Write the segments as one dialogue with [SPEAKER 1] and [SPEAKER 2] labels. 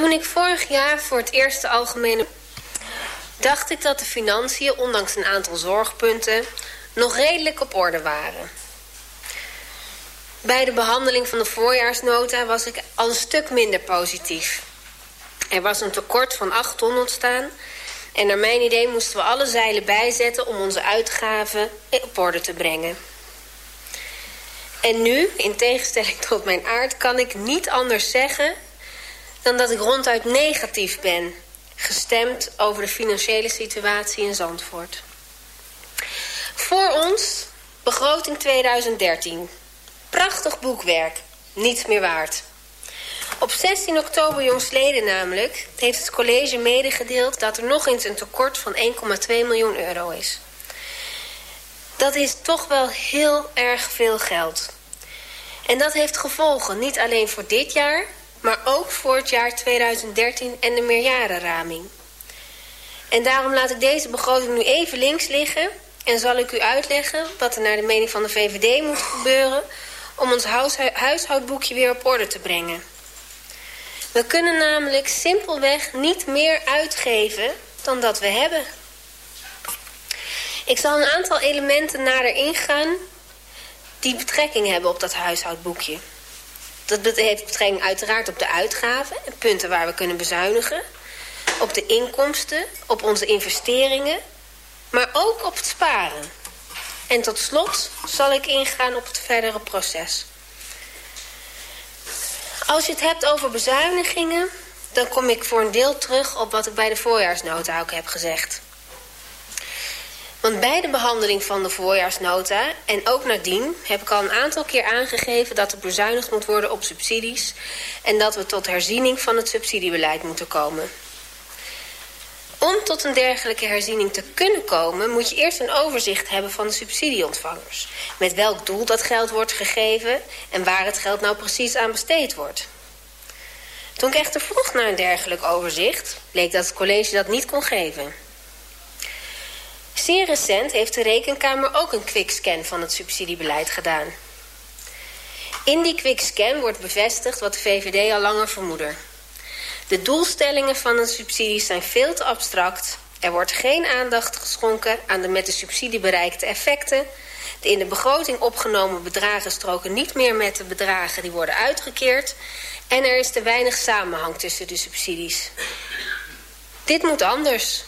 [SPEAKER 1] Toen ik vorig jaar voor het eerste algemene... dacht ik dat de financiën, ondanks een aantal zorgpunten... nog redelijk op orde waren. Bij de behandeling van de voorjaarsnota was ik al een stuk minder positief. Er was een tekort van 8 ton ontstaan... en naar mijn idee moesten we alle zeilen bijzetten... om onze uitgaven op orde te brengen. En nu, in tegenstelling tot mijn aard, kan ik niet anders zeggen... dan dat ik ronduit negatief ben... gestemd over de financiële situatie in Zandvoort. Voor ons begroting 2013. Prachtig boekwerk, niets meer waard. Op 16 oktober jongsleden namelijk heeft het college medegedeeld... dat er nog eens een tekort van 1,2 miljoen euro is. Dat is toch wel heel erg veel geld. En dat heeft gevolgen, niet alleen voor dit jaar... maar ook voor het jaar 2013 en de meerjarenraming. En daarom laat ik deze begroting nu even links liggen... en zal ik u uitleggen wat er naar de mening van de VVD moet gebeuren... om ons huishoudboekje weer op orde te brengen. We kunnen namelijk simpelweg niet meer uitgeven dan dat we hebben. Ik zal een aantal elementen nader ingaan die betrekking hebben op dat huishoudboekje. Dat heeft betrekking uiteraard op de uitgaven en punten waar we kunnen bezuinigen. Op de inkomsten, op onze investeringen, maar ook op het sparen. En tot slot zal ik ingaan op het verdere proces. Als je het hebt over bezuinigingen... dan kom ik voor een deel terug op wat ik bij de voorjaarsnota ook heb gezegd. Want bij de behandeling van de voorjaarsnota en ook nadien... heb ik al een aantal keer aangegeven dat er bezuinigd moet worden op subsidies... en dat we tot herziening van het subsidiebeleid moeten komen. Om tot een dergelijke herziening te kunnen komen... moet je eerst een overzicht hebben van de subsidieontvangers. Met welk doel dat geld wordt gegeven... en waar het geld nou precies aan besteed wordt. Toen ik echter vroeg naar een dergelijk overzicht... bleek dat het college dat niet kon geven. Zeer recent heeft de Rekenkamer ook een quickscan van het subsidiebeleid gedaan. In die quickscan wordt bevestigd wat de VVD al langer vermoedde... De doelstellingen van een subsidie zijn veel te abstract. Er wordt geen aandacht geschonken aan de met de subsidie bereikte effecten. De in de begroting opgenomen bedragen stroken niet meer met de bedragen die worden uitgekeerd. En er is te weinig samenhang tussen de subsidies. Dit moet anders.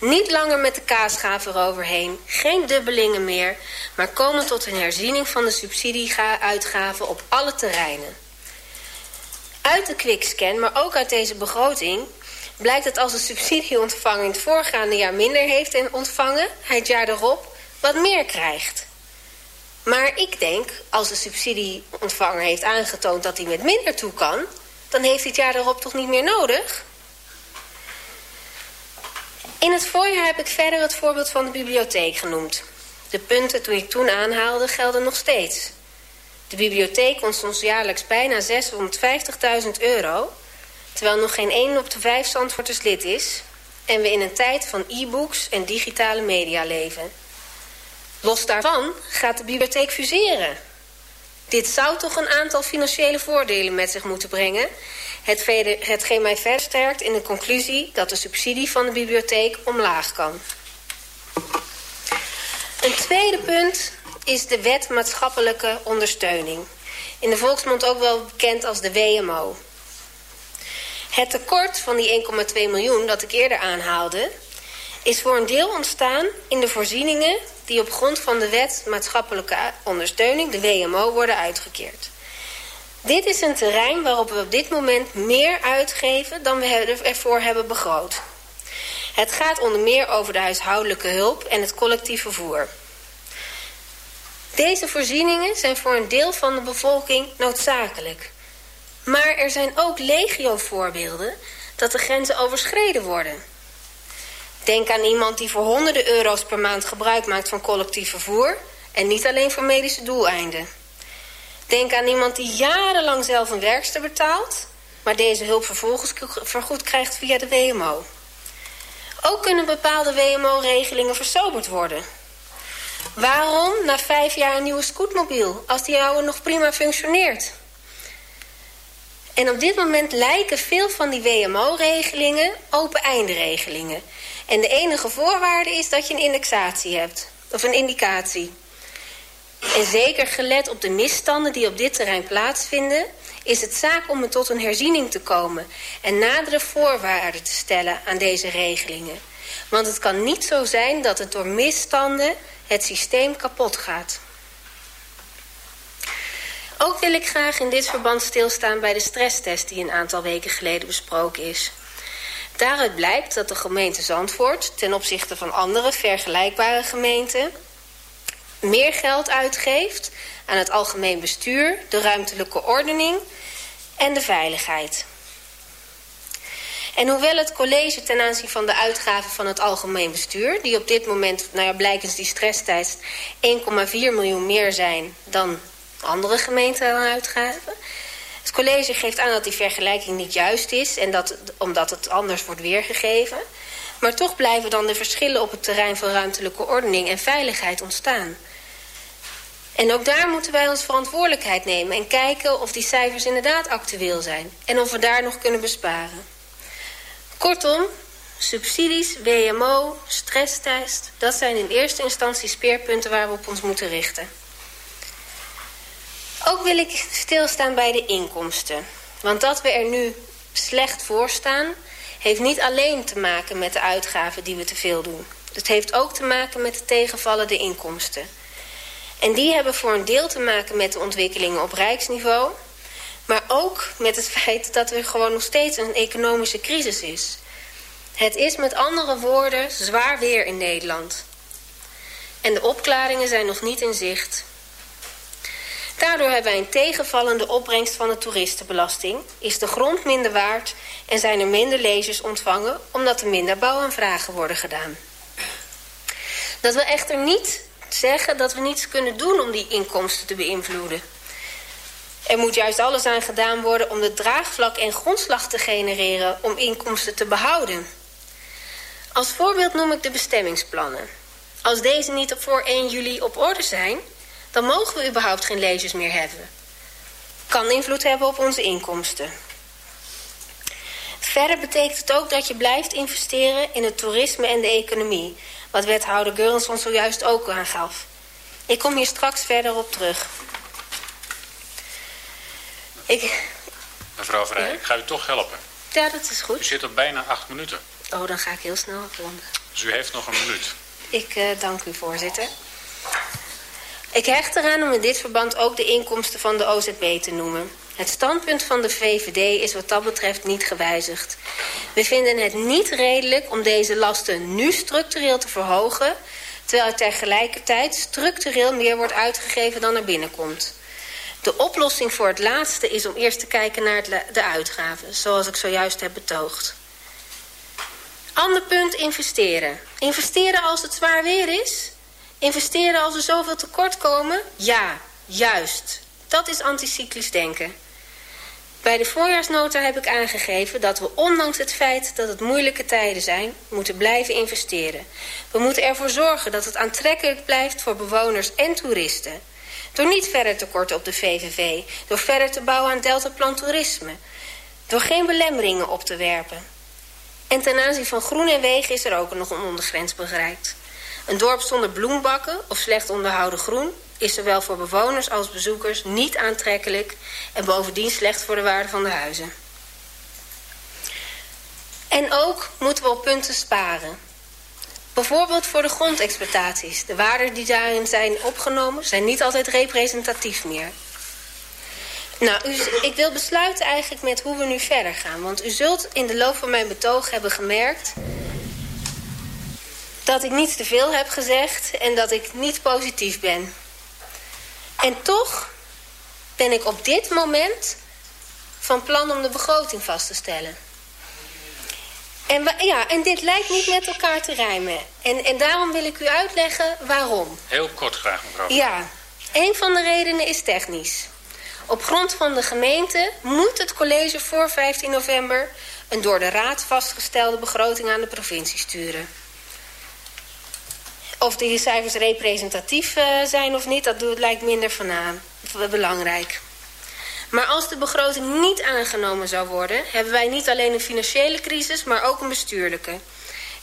[SPEAKER 1] Niet langer met de kaasgaaf eroverheen, geen dubbelingen meer... maar komen tot een herziening van de subsidieuitgaven op alle terreinen. Uit de quickscan, maar ook uit deze begroting... blijkt dat als de subsidieontvanger in het voorgaande jaar minder heeft ontvangen... hij het jaar erop wat meer krijgt. Maar ik denk, als de subsidieontvanger heeft aangetoond dat hij met minder toe kan... dan heeft hij het jaar erop toch niet meer nodig? In het voorjaar heb ik verder het voorbeeld van de bibliotheek genoemd. De punten toen ik toen aanhaalde gelden nog steeds. De bibliotheek kost ons jaarlijks bijna 650.000 euro... terwijl nog geen 1 op de 5 Zandvoorters lid is... en we in een tijd van e-books en digitale media leven. Los daarvan gaat de bibliotheek fuseren. Dit zou toch een aantal financiële voordelen met zich moeten brengen... hetgeen mij versterkt in de conclusie dat de subsidie van de bibliotheek omlaag kan. Een tweede punt is de wet maatschappelijke ondersteuning. In de volksmond ook wel bekend als de WMO. Het tekort van die 1,2 miljoen dat ik eerder aanhaalde... is voor een deel ontstaan in de voorzieningen... die op grond van de wet maatschappelijke ondersteuning, de WMO, worden uitgekeerd. Dit is een terrein waarop we op dit moment meer uitgeven... dan we ervoor hebben begroot. Het gaat onder meer over de huishoudelijke hulp en het collectief vervoer... Deze voorzieningen zijn voor een deel van de bevolking noodzakelijk. Maar er zijn ook legio-voorbeelden dat de grenzen overschreden worden. Denk aan iemand die voor honderden euro's per maand gebruik maakt van collectief vervoer... en niet alleen voor medische doeleinden. Denk aan iemand die jarenlang zelf een werkster betaalt... maar deze hulp vervolgens vergoed krijgt via de WMO. Ook kunnen bepaalde WMO-regelingen versoberd worden... Waarom na vijf jaar een nieuwe scootmobiel als die oude nog prima functioneert? En op dit moment lijken veel van die WMO-regelingen open eindregelingen. En de enige voorwaarde is dat je een indexatie hebt. Of een indicatie. En zeker gelet op de misstanden die op dit terrein plaatsvinden... is het zaak om er tot een herziening te komen... en nadere voorwaarden te stellen aan deze regelingen. Want het kan niet zo zijn dat het door misstanden het systeem kapot gaat. Ook wil ik graag in dit verband stilstaan bij de stresstest die een aantal weken geleden besproken is. Daaruit blijkt dat de gemeente Zandvoort ten opzichte van andere vergelijkbare gemeenten meer geld uitgeeft aan het algemeen bestuur, de ruimtelijke ordening en de veiligheid. En hoewel het college ten aanzien van de uitgaven van het algemeen bestuur... die op dit moment, nou ja, blijkens die stresstest... 1,4 miljoen meer zijn dan andere gemeenten aan uitgaven... Het college geeft aan dat die vergelijking niet juist is... en dat, omdat het anders wordt weergegeven. Maar toch blijven dan de verschillen op het terrein van ruimtelijke ordening en veiligheid ontstaan. En ook daar moeten wij ons verantwoordelijkheid nemen... en kijken of die cijfers inderdaad actueel zijn... en of we daar nog kunnen besparen. Kortom, subsidies, WMO, stresstest... dat zijn in eerste instantie speerpunten waar we op ons moeten richten. Ook wil ik stilstaan bij de inkomsten. Want dat we er nu slecht voor staan... heeft niet alleen te maken met de uitgaven die we te veel doen. Het heeft ook te maken met de tegenvallende inkomsten. En die hebben voor een deel te maken met de ontwikkelingen op rijksniveau... maar ook met het feit dat er gewoon nog steeds een economische crisis is. Het is met andere woorden zwaar weer in Nederland. En de opklaringen zijn nog niet in zicht... Daardoor hebben wij een tegenvallende opbrengst van de toeristenbelasting, is de grond minder waard en zijn er minder lezers ontvangen omdat er minder bouwaanvragen worden gedaan. Dat wil echter niet zeggen dat we niets kunnen doen om die inkomsten te beïnvloeden. Er moet juist alles aan gedaan worden om de draagvlak en grondslag te genereren om inkomsten te behouden. Als voorbeeld noem ik de bestemmingsplannen. Als deze niet voor 1 juli op orde zijn, dan mogen we überhaupt geen lezers meer hebben. Kan invloed hebben op onze inkomsten. Verder betekent het ook dat je blijft investeren in het toerisme en de economie. Wat wethouder Geurens ons zojuist ook aangaf. Ik kom hier straks verder op terug.
[SPEAKER 2] Ik... Mevrouw Vrij, ik ga u toch helpen.
[SPEAKER 1] Ja, dat is goed.
[SPEAKER 2] U zit op bijna acht minuten.
[SPEAKER 1] Oh, dan ga ik heel snel afronden.
[SPEAKER 2] Dus u heeft nog een minuut.
[SPEAKER 1] Ik uh, dank u, voorzitter. Ik hecht eraan om in dit verband ook de inkomsten van de OZB te noemen. Het standpunt van de VVD is wat dat betreft niet gewijzigd. We vinden het niet redelijk om deze lasten nu structureel te verhogen... terwijl er tegelijkertijd structureel meer wordt uitgegeven dan er binnenkomt. De oplossing voor het laatste is om eerst te kijken naar de uitgaven... zoals ik zojuist heb betoogd. Ander punt, investeren. Investeren als het zwaar weer is... Investeren als er zoveel tekort komen? Ja, juist. Dat is anticyclisch denken. Bij de voorjaarsnota heb ik aangegeven dat we ondanks het feit dat het moeilijke tijden zijn, moeten blijven investeren. We moeten ervoor zorgen dat het aantrekkelijk blijft voor bewoners en toeristen. Door niet verder te korten op de VVV, door verder te bouwen aan deltaplan toerisme, door geen belemmeringen op te werpen. En ten aanzien van groen en wegen is er ook nog een ondergrens bereikt. Een dorp zonder bloembakken of slecht onderhouden groen is zowel voor bewoners als bezoekers niet aantrekkelijk en bovendien slecht voor de waarde van de huizen. En ook moeten we op punten sparen. Bijvoorbeeld voor de grondexploitaties. De waarden die daarin zijn opgenomen zijn niet altijd representatief meer. Nou, u, ik wil besluiten eigenlijk met hoe we nu verder gaan. Want u zult in de loop van mijn betoog hebben gemerkt dat ik niet te veel heb gezegd en dat ik niet positief ben. En toch ben ik op dit moment van plan om de begroting vast te stellen. En, ja, en dit lijkt niet met elkaar te rijmen. En, en daarom wil ik u uitleggen waarom.
[SPEAKER 2] Heel kort graag, mevrouw.
[SPEAKER 1] Ja, een van de redenen is technisch. Op grond van de gemeente moet het college voor 15 november... een door de raad vastgestelde begroting aan de provincie sturen. Of die cijfers representatief uh, zijn of niet, dat lijkt minder van aan, belangrijk. Maar als de begroting niet aangenomen zou worden... hebben wij niet alleen een financiële crisis, maar ook een bestuurlijke.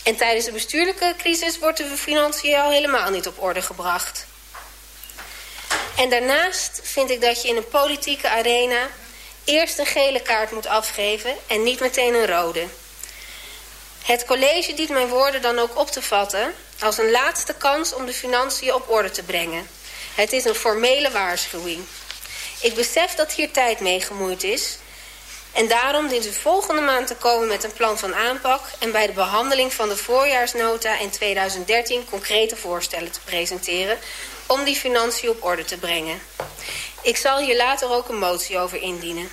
[SPEAKER 1] En tijdens de bestuurlijke crisis wordt de financiën al helemaal niet op orde gebracht. En daarnaast vind ik dat je in een politieke arena... eerst een gele kaart moet afgeven en niet meteen een rode. Het college dient mijn woorden dan ook op te vatten... als een laatste kans om de financiën op orde te brengen. Het is een formele waarschuwing. Ik besef dat hier tijd mee gemoeid is... En daarom dient u volgende maand te komen met een plan van aanpak... en bij de behandeling van de voorjaarsnota in 2013 concrete voorstellen te presenteren... om die financiën op orde te brengen. Ik zal hier later ook een motie over indienen.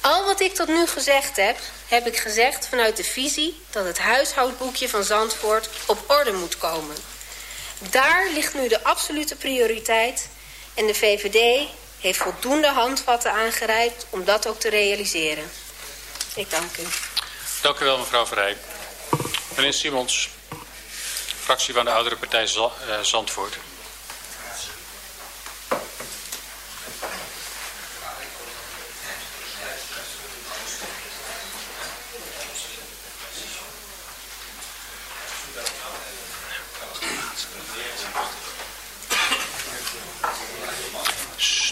[SPEAKER 1] Al wat ik tot nu gezegd heb, heb ik gezegd vanuit de visie... dat het huishoudboekje van Zandvoort op orde moet komen. Daar ligt nu de absolute prioriteit... en de VVD heeft voldoende handvatten aangereikt om dat ook te realiseren. Ik dank u.
[SPEAKER 2] Dank u wel, mevrouw Verrij. Meneer Simons, fractie van de oudere partij eh, Zandvoort.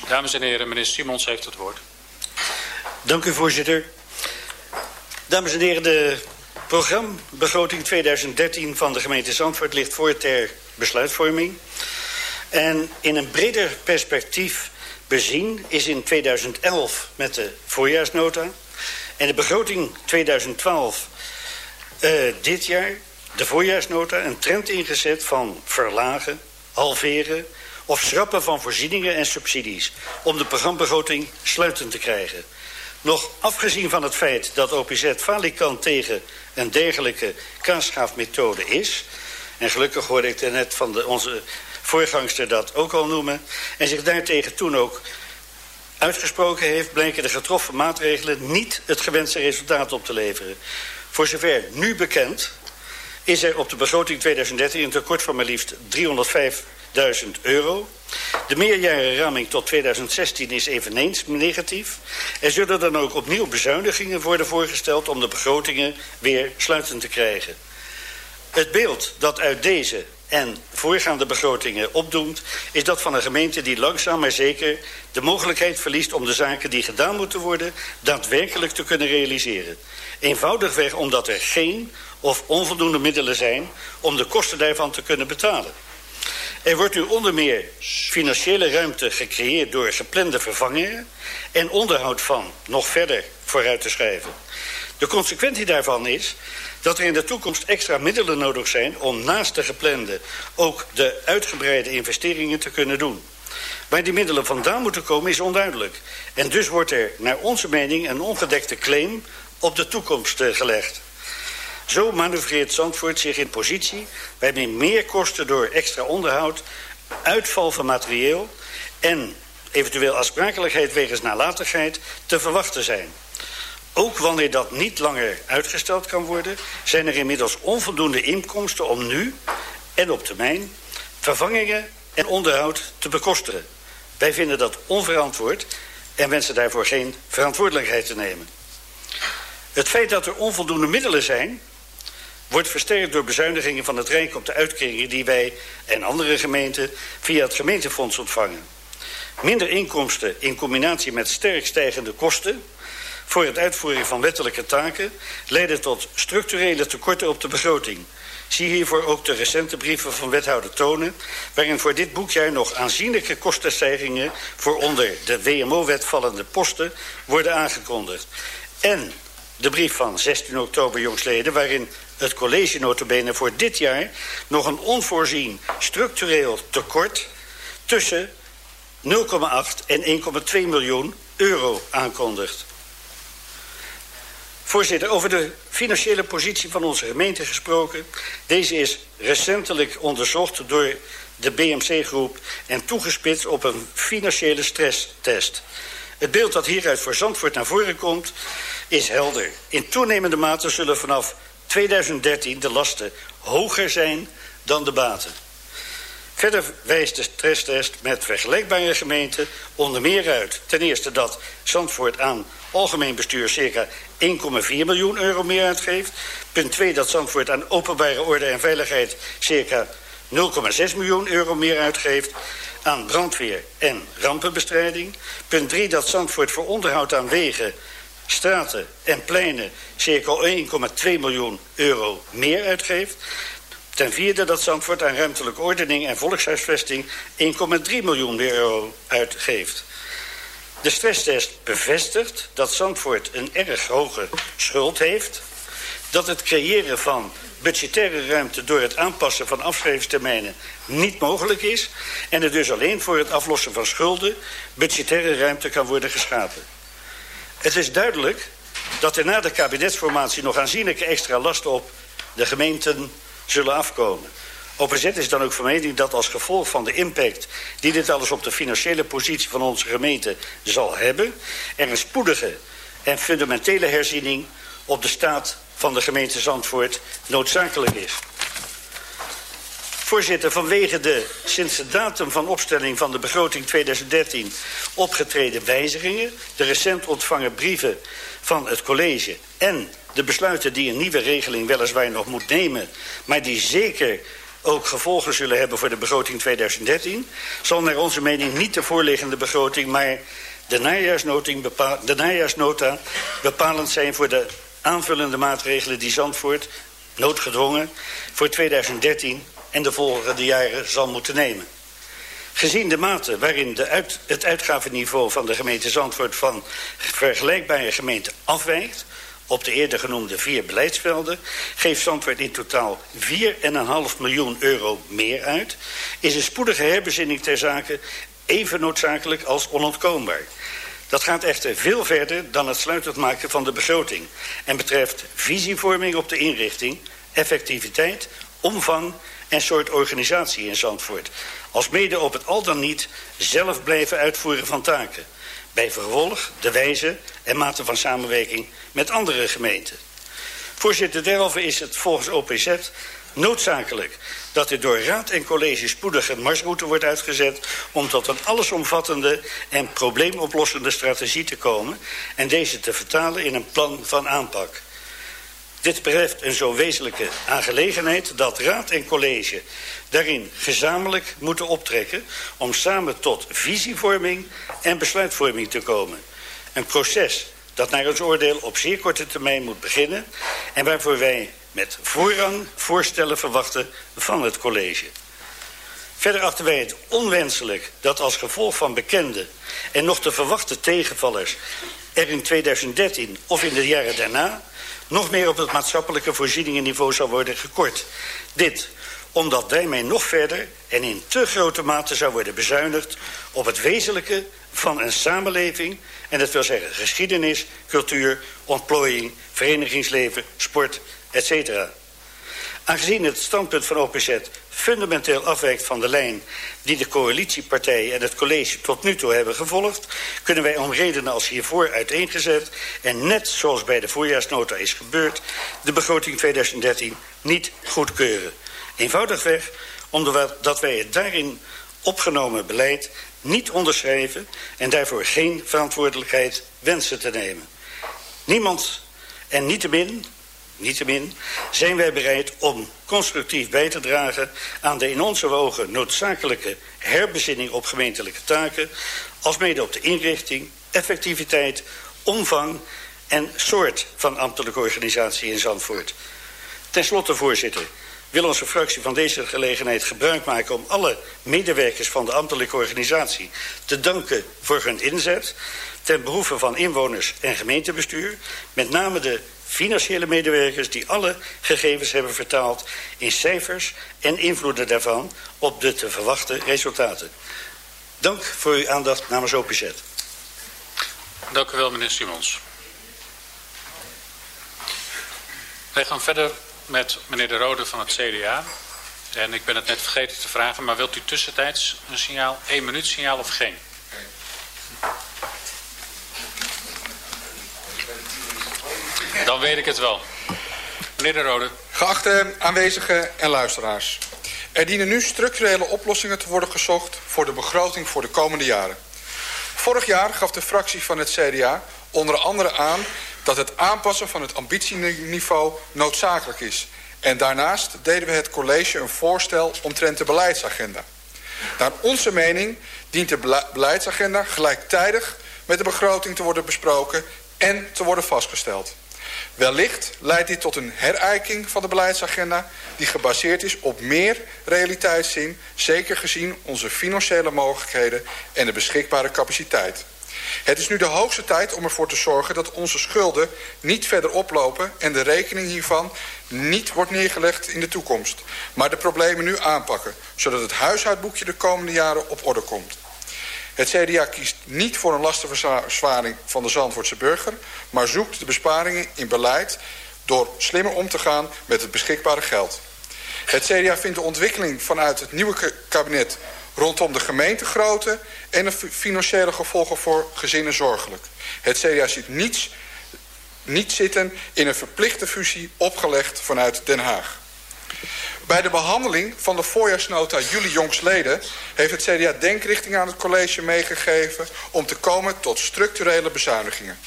[SPEAKER 2] Dames en heren, meneer Simons heeft het woord.
[SPEAKER 3] Dank u, voorzitter. Dames en heren, de programbegroting 2013 van de gemeente Zandvoort ligt voor ter besluitvorming. En in een breder perspectief bezien is in 2011 met de voorjaarsnota... en de begroting 2012 uh, dit jaar, de voorjaarsnota, een trend ingezet van verlagen, halveren of schrappen van voorzieningen en subsidies om de programbegroting sluitend te krijgen. Nog afgezien van het feit dat OPZ falikant tegen een dergelijke kaasschaafmethode is... en gelukkig hoorde ik net van de, onze voorgangster dat ook al noemen... en zich daartegen toen ook uitgesproken heeft... blijken de getroffen maatregelen niet het gewenste resultaat op te leveren. Voor zover nu bekend is er op de begroting 2013 een tekort van maar liefst 305 euro. De meerjarenraming tot 2016 is eveneens negatief. Er zullen dan ook opnieuw bezuinigingen worden voorgesteld... om de begrotingen weer sluitend te krijgen. Het beeld dat uit deze en voorgaande begrotingen opdoemt... is dat van een gemeente die langzaam maar zeker de mogelijkheid verliest... om de zaken die gedaan moeten worden daadwerkelijk te kunnen realiseren. Eenvoudigweg omdat er geen of onvoldoende middelen zijn... om de kosten daarvan te kunnen betalen. Er wordt nu onder meer financiële ruimte gecreëerd door geplande vervangingen en onderhoud van nog verder vooruit te schrijven. De consequentie daarvan is dat er in de toekomst extra middelen nodig zijn om naast de geplande ook de uitgebreide investeringen te kunnen doen. Waar die middelen vandaan moeten komen is onduidelijk. En dus wordt er naar onze mening een ongedekte claim op de toekomst eh, gelegd. Zo manoeuvreert Zandvoort zich in positie waarmee meer kosten door extra onderhoud, uitval van materieel en eventueel afsprakelijkheid wegens nalatigheid te verwachten zijn. Ook wanneer dat niet langer uitgesteld kan worden, zijn er inmiddels onvoldoende inkomsten om nu en op termijn vervangingen en onderhoud te bekostigen. Wij vinden dat onverantwoord en wensen daarvoor geen verantwoordelijkheid te nemen. Het feit dat er onvoldoende middelen zijn, wordt versterkt door bezuinigingen van het Rijk op de uitkeringen die wij en andere gemeenten via het gemeentefonds ontvangen. Minder inkomsten in combinatie met sterk stijgende kosten voor het uitvoeren van wettelijke taken leiden tot structurele tekorten op de begroting. Zie hiervoor ook de recente brieven van wethouder Tonen... waarin voor dit boekjaar nog aanzienlijke kostenstijgingen... voor onder de WMO-wet vallende posten worden aangekondigd. En de brief van 16 oktober jongsleden... waarin het college notabene voor dit jaar... nog een onvoorzien structureel tekort... tussen 0,8 en 1,2 miljoen euro aankondigt. Voorzitter, over de financiële positie van onze gemeente gesproken. Deze is recentelijk onderzocht door de BMC-groep... en toegespitst op een financiële stresstest. Het beeld dat hieruit voor Zandvoort naar voren komt is helder. In toenemende mate zullen vanaf 2013 de lasten hoger zijn dan de baten. Verder wijst de stresstest met vergelijkbare gemeenten onder meer uit. Ten eerste dat Zandvoort aan algemeen bestuur circa 1,4 miljoen euro meer uitgeeft. Punt 2 dat Zandvoort aan openbare orde en veiligheid circa 0,6 miljoen euro meer uitgeeft aan brandweer en rampenbestrijding. Punt 3 dat Zandvoort voor onderhoud aan wegen, straten en pleinen circa 1,2 miljoen euro meer uitgeeft. Ten vierde dat Zandvoort aan ruimtelijke ordening en volkshuisvesting 1,3 miljoen euro uitgeeft. De stresstest bevestigt dat Zandvoort een erg hoge schuld heeft. Dat het creëren van budgettaire ruimte door het aanpassen van afschrijvingstermijnen niet mogelijk is. En er dus alleen voor het aflossen van schulden budgettaire ruimte kan worden geschapen. Het is duidelijk dat er na de kabinetsformatie nog aanzienlijke extra lasten op de gemeenten zullen afkomen. OPZ is dan ook van dat als gevolg van de impact die dit alles op de financiële positie van onze gemeente zal hebben, er een spoedige en fundamentele herziening op de staat van de gemeente Zandvoort noodzakelijk is. Voorzitter, vanwege de sinds de datum van opstelling van de begroting 2013 opgetreden wijzigingen, de recent ontvangen brieven van het college en de besluiten die een nieuwe regeling weliswaar nog moet nemen, maar die zeker ook gevolgen zullen hebben voor de begroting 2013, zal naar onze mening niet de voorliggende begroting, maar de, bepaal, de najaarsnota bepalend zijn voor de aanvullende maatregelen die Zandvoort, noodgedwongen, voor 2013 en de volgende jaren zal moeten nemen. Gezien de mate waarin de uit, het uitgavenniveau van de gemeente Zandvoort van vergelijkbare gemeenten afwijkt, op de eerder genoemde vier beleidsvelden geeft Zandvoort in totaal 4,5 miljoen euro meer uit, is een spoedige herbezinning ter zake even noodzakelijk als onontkoombaar. Dat gaat echter veel verder dan het sluitend maken van de begroting en betreft visievorming op de inrichting, effectiviteit, omvang en soort organisatie in Zandvoort, als mede op het al dan niet zelf blijven uitvoeren van taken bij vervolg de wijze en mate van samenwerking met andere gemeenten. Voorzitter, derhalve is het volgens OPZ noodzakelijk dat er door raad en college spoedig een marsroute wordt uitgezet om tot een allesomvattende en probleemoplossende strategie te komen en deze te vertalen in een plan van aanpak. Dit betreft een zo wezenlijke aangelegenheid dat raad en college daarin gezamenlijk moeten optrekken om samen tot visievorming en besluitvorming te komen. Een proces dat naar ons oordeel op zeer korte termijn moet beginnen en waarvoor wij met voorrang voorstellen verwachten van het college. Verder achten wij het onwenselijk dat als gevolg van bekende en nog te verwachten tegenvallers er in 2013 of in de jaren daarna nog meer op het maatschappelijke voorzieningenniveau zal worden gekort. Dit omdat daarmee nog verder en in te grote mate zou worden bezuinigd op het wezenlijke van een samenleving, en dat wil zeggen geschiedenis, cultuur, ontplooiing, verenigingsleven, sport, etc. Aangezien het standpunt van OPZ fundamenteel afwijkt van de lijn die de coalitiepartijen en het college tot nu toe hebben gevolgd, kunnen wij om redenen als hiervoor uiteengezet en net zoals bij de voorjaarsnota is gebeurd, de begroting 2013 niet goedkeuren. Eenvoudigweg omdat wij het daarin opgenomen beleid niet onderschrijven en daarvoor geen verantwoordelijkheid wensen te nemen. Niemand en niettemin, niettemin zijn wij bereid om constructief bij te dragen aan de in onze ogen noodzakelijke herbezinning op gemeentelijke taken, alsmede op de inrichting, effectiviteit, omvang en soort van ambtelijke organisatie in Zandvoort. Ten slotte, voorzitter, wil onze fractie van deze gelegenheid gebruik maken om alle medewerkers van de ambtelijke organisatie te danken voor hun inzet ten behoeve van inwoners en gemeentebestuur, met name de financiële medewerkers die alle gegevens hebben vertaald in cijfers en invloeden daarvan op de te verwachten resultaten. Dank voor uw aandacht namens OPZ.
[SPEAKER 2] Dank u wel, meneer Simons. Wij gaan verder met meneer De Rode van het CDA. En ik ben het net vergeten te vragen, maar wilt u tussentijds een signaal, één minuut signaal of geen? Dan weet ik het wel. Meneer De Rode.
[SPEAKER 4] Geachte aanwezigen en luisteraars. Er dienen nu structurele oplossingen te worden gezocht voor de begroting voor de komende jaren. Vorig jaar gaf de fractie van het CDA onder andere aan dat het aanpassen van het ambitieniveau noodzakelijk is. En daarnaast deden we het college een voorstel omtrent de beleidsagenda. Naar onze mening dient de beleidsagenda gelijktijdig met de begroting te worden besproken en te worden vastgesteld. Wellicht leidt dit tot een herijking van de beleidsagenda die gebaseerd is op meer realiteitszin, zeker gezien onze financiële mogelijkheden en de beschikbare capaciteit. Het is nu de hoogste tijd om ervoor te zorgen dat onze schulden niet verder oplopen en de rekening hiervan niet wordt neergelegd in de toekomst, maar de problemen nu aanpakken, zodat het huishoudboekje de komende jaren op orde komt. Het CDA kiest niet voor een lastenverzwaring van de Zandvoortse burger... maar zoekt de besparingen in beleid door slimmer om te gaan met het beschikbare geld. Het CDA vindt de ontwikkeling vanuit het nieuwe kabinet rondom de gemeentegrootte en de financiële gevolgen voor gezinnen zorgelijk. Het CDA ziet niets, niet zitten in een verplichte fusie opgelegd vanuit Den Haag. Bij de behandeling van de voorjaarsnota juli jongstleden... heeft het CDA denkrichting aan het college meegegeven... om te komen tot structurele bezuinigingen.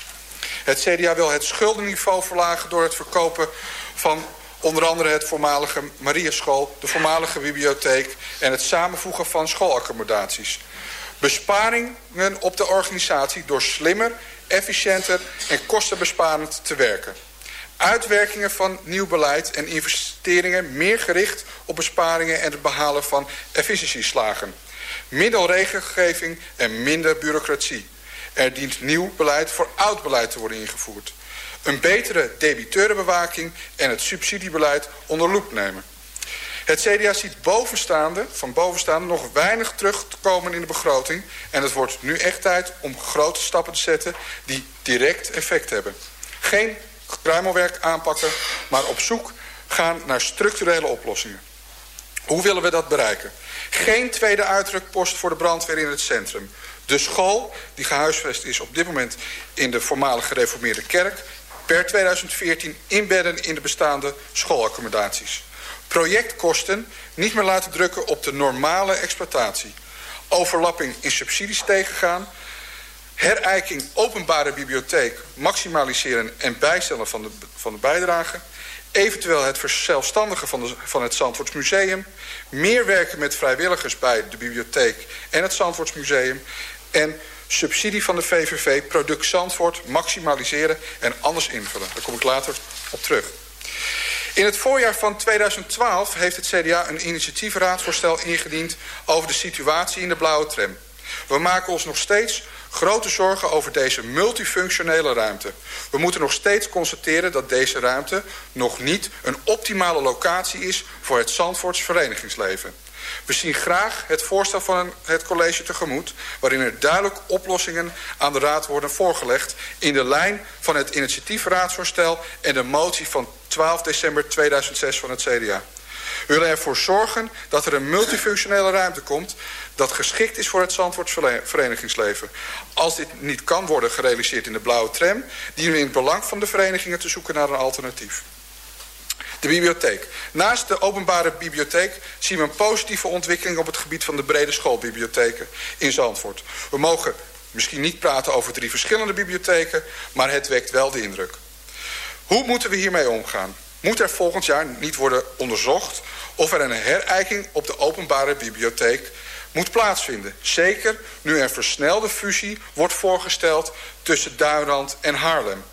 [SPEAKER 4] Het CDA wil het schuldenniveau verlagen door het verkopen van onder andere het voormalige Mariaschool, de voormalige bibliotheek en het samenvoegen van schoolaccommodaties. Besparingen op de organisatie door slimmer, efficiënter en kostenbesparend te werken. Uitwerkingen van nieuw beleid en investeringen meer gericht op besparingen en het behalen van efficiëntieslagen. Minder regelgeving en minder bureaucratie. Er dient nieuw beleid voor oud beleid te worden ingevoerd. Een betere debiteurenbewaking en het subsidiebeleid onder loep nemen. Het CDA ziet bovenstaande, van bovenstaande nog weinig terug te komen in de begroting. En het wordt nu echt tijd om grote stappen te zetten die direct effect hebben. Geen kruimelwerk aanpakken, maar op zoek gaan naar structurele oplossingen. Hoe willen we dat bereiken? Geen tweede uitdrukpost voor de brandweer in het centrum. De school, die gehuisvest is op dit moment in de voormalig gereformeerde kerk... per 2014 inbedden in de bestaande schoolaccommodaties. Projectkosten niet meer laten drukken op de normale exploitatie. Overlapping in subsidies tegengaan herijking openbare bibliotheek maximaliseren en bijstellen van de, van de bijdrage. Eventueel het verzelfstandigen van, de, van het Zandvoortsmuseum. Meer werken met vrijwilligers bij de bibliotheek en het Zandvoortsmuseum. En subsidie van de VVV, product Zandvoort, maximaliseren en anders invullen. Daar kom ik later op terug. In het voorjaar van 2012 heeft het CDA een initiatiefraadsvoorstel ingediend... over de situatie in de blauwe tram. We maken ons nog steeds grote zorgen over deze multifunctionele ruimte. We moeten nog steeds constateren dat deze ruimte nog niet een optimale locatie is voor het Zandvoorts verenigingsleven. We zien graag het voorstel van het college tegemoet... waarin er duidelijk oplossingen aan de raad worden voorgelegd... in de lijn van het initiatiefraadsvoorstel en de motie van 12 december 2006 van het CDA. We willen ervoor zorgen dat er een multifunctionele ruimte komt dat geschikt is voor het Zandvoorts verenigingsleven. Als dit niet kan worden gerealiseerd in de blauwe tram... dienen we in het belang van de verenigingen te zoeken naar een alternatief. De bibliotheek. Naast de openbare bibliotheek zien we een positieve ontwikkeling... op het gebied van de brede schoolbibliotheken in Zandvoort. We mogen misschien niet praten over drie verschillende bibliotheken... maar het wekt wel de indruk. Hoe moeten we hiermee omgaan? Moet er volgend jaar niet worden onderzocht... of er een herijking op de openbare bibliotheek moet plaatsvinden. Zeker nu er versnelde fusie wordt voorgesteld tussen Duinrand en Haarlem.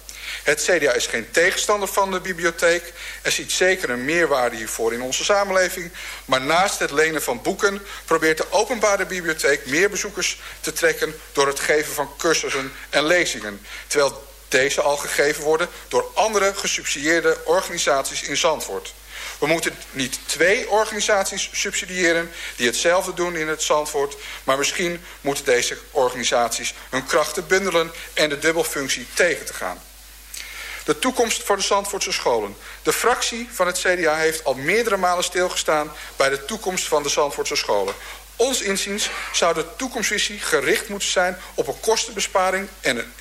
[SPEAKER 4] Het CDA is geen tegenstander van de bibliotheek. Er ziet zeker een meerwaarde hiervoor in onze samenleving. Maar naast het lenen van boeken probeert de openbare bibliotheek meer bezoekers te trekken door het geven van cursussen en lezingen. Terwijl deze al gegeven worden door andere gesubsidieerde organisaties in Zandvoort. We moeten niet twee organisaties subsidiëren die hetzelfde doen in het Zandvoort. Maar misschien moeten deze organisaties hun krachten bundelen en de dubbelfunctie tegen te gaan. De toekomst voor de Zandvoortse scholen. De fractie van het CDA heeft al meerdere malen stilgestaan bij de toekomst van de Zandvoortse scholen. Ons inziens zou de toekomstvisie gericht moeten zijn op een kostenbesparing en een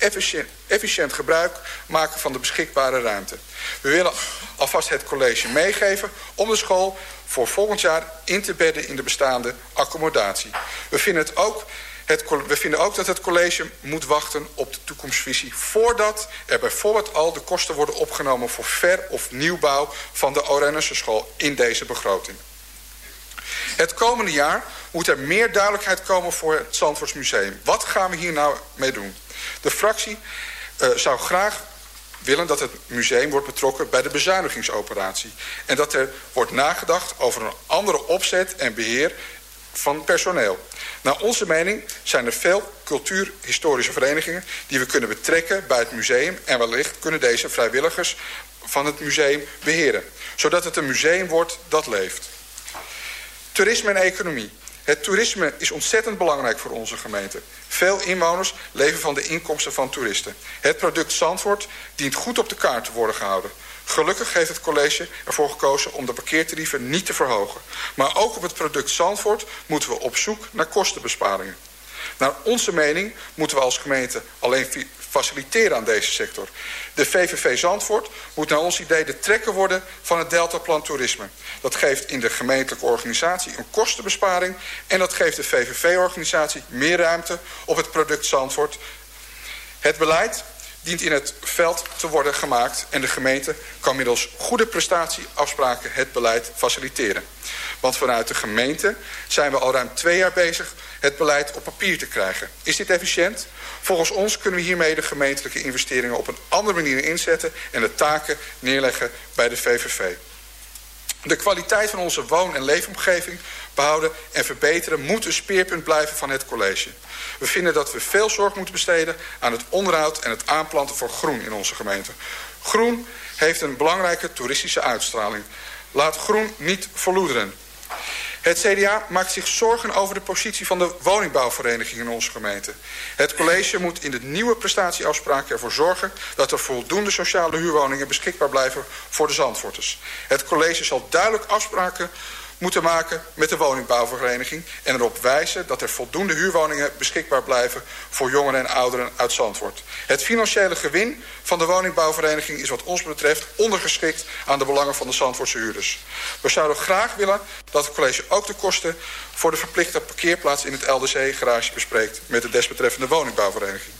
[SPEAKER 4] efficiënt, gebruik maken van de beschikbare ruimte. We willen alvast het college meegeven om de school voor volgend jaar in te bedden in de bestaande accommodatie. We vinden, het ook, het, we vinden ook dat het college moet wachten op de toekomstvisie... voordat er bijvoorbeeld al de kosten worden opgenomen voor ver- of nieuwbouw van de Orense school in deze begroting. Het komende jaar moet er meer duidelijkheid komen voor het Zandvoortsmuseum. Wat gaan we hier nou mee doen? De fractie uh, zou graag willen dat het museum wordt betrokken bij de bezuinigingsoperatie. En dat er wordt nagedacht over een andere opzet en beheer van personeel. Naar onze mening zijn er veel cultuurhistorische verenigingen die we kunnen betrekken bij het museum en wellicht kunnen deze vrijwilligers van het museum beheren. Zodat het een museum wordt dat leeft. Toerisme en economie. Het toerisme is ontzettend belangrijk voor onze gemeente. Veel inwoners leven van de inkomsten van toeristen. Het product Zandvoort dient goed op de kaart te worden gehouden. Gelukkig heeft het college ervoor gekozen om de parkeertarieven niet te verhogen. Maar ook op het product Zandvoort moeten we op zoek naar kostenbesparingen. Naar onze mening moeten we als gemeente alleen faciliteren aan deze sector. De VVV Zandvoort moet naar ons idee de trekker worden van het Deltaplan Toerisme. Dat geeft in de gemeentelijke organisatie een kostenbesparing... en dat geeft de VVV-organisatie meer ruimte op het product Zandvoort. Het beleid dient in het veld te worden gemaakt... en de gemeente kan middels goede prestatieafspraken het beleid faciliteren. Want vanuit de gemeente zijn we al ruim twee jaar bezig het beleid op papier te krijgen. Is dit efficiënt? Volgens ons kunnen we hiermee de gemeentelijke investeringen op een andere manier inzetten... en de taken neerleggen bij de VVV. De kwaliteit van onze woon- en leefomgeving behouden en verbeteren... moet een speerpunt blijven van het college. We vinden dat we veel zorg moeten besteden aan het onderhoud en het aanplanten van groen in onze gemeente. Groen heeft een belangrijke toeristische uitstraling. Laat groen niet verloederen. Het CDA maakt zich zorgen over de positie van de woningbouwvereniging in onze gemeente. Het college moet in de nieuwe prestatieafspraken ervoor zorgen... dat er voldoende sociale huurwoningen beschikbaar blijven voor de Zandvoorters. Het college zal duidelijk afspraken moeten maken met de woningbouwvereniging... en erop wijzen dat er voldoende huurwoningen beschikbaar blijven... voor jongeren en ouderen uit Zandvoort. Het financiële gewin van de woningbouwvereniging is wat ons betreft ondergeschikt... aan de belangen van de Zandvoortse huurders. We zouden graag willen dat het college ook de kosten... voor de verplichte parkeerplaats in het LDC-garage bespreekt... met de desbetreffende woningbouwvereniging.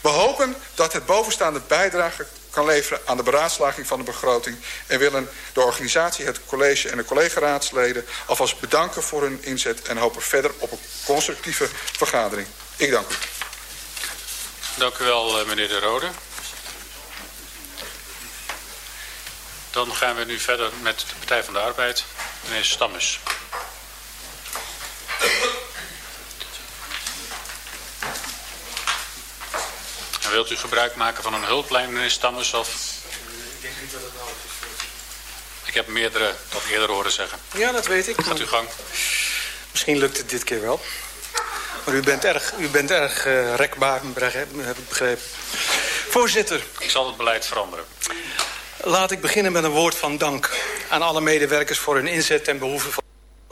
[SPEAKER 4] We hopen dat het bovenstaande bijdrage kan leveren aan de beraadslaging van de begroting... en willen de organisatie, het college en de collega-raadsleden... alvast bedanken voor hun inzet en hopen verder op een constructieve vergadering. Ik dank u.
[SPEAKER 2] Dank u wel, eh, meneer De Rode. Dan gaan we nu verder met de Partij van de Arbeid. Meneer Stammes. Wilt u gebruik maken van een hulplijn, meneer Stammers? Of... Ik denk niet dat het nodig is. Ik heb meerdere dat eerder horen zeggen.
[SPEAKER 5] Ja, dat weet ik.
[SPEAKER 2] Gaat u gang.
[SPEAKER 5] Misschien lukt het dit keer wel. Maar u bent erg, u bent erg uh, rekbaar, heb ik begrepen. Voorzitter.
[SPEAKER 2] Ik zal het beleid veranderen.
[SPEAKER 5] Laat ik beginnen met een woord van dank aan alle medewerkers voor hun inzet ten behoeve van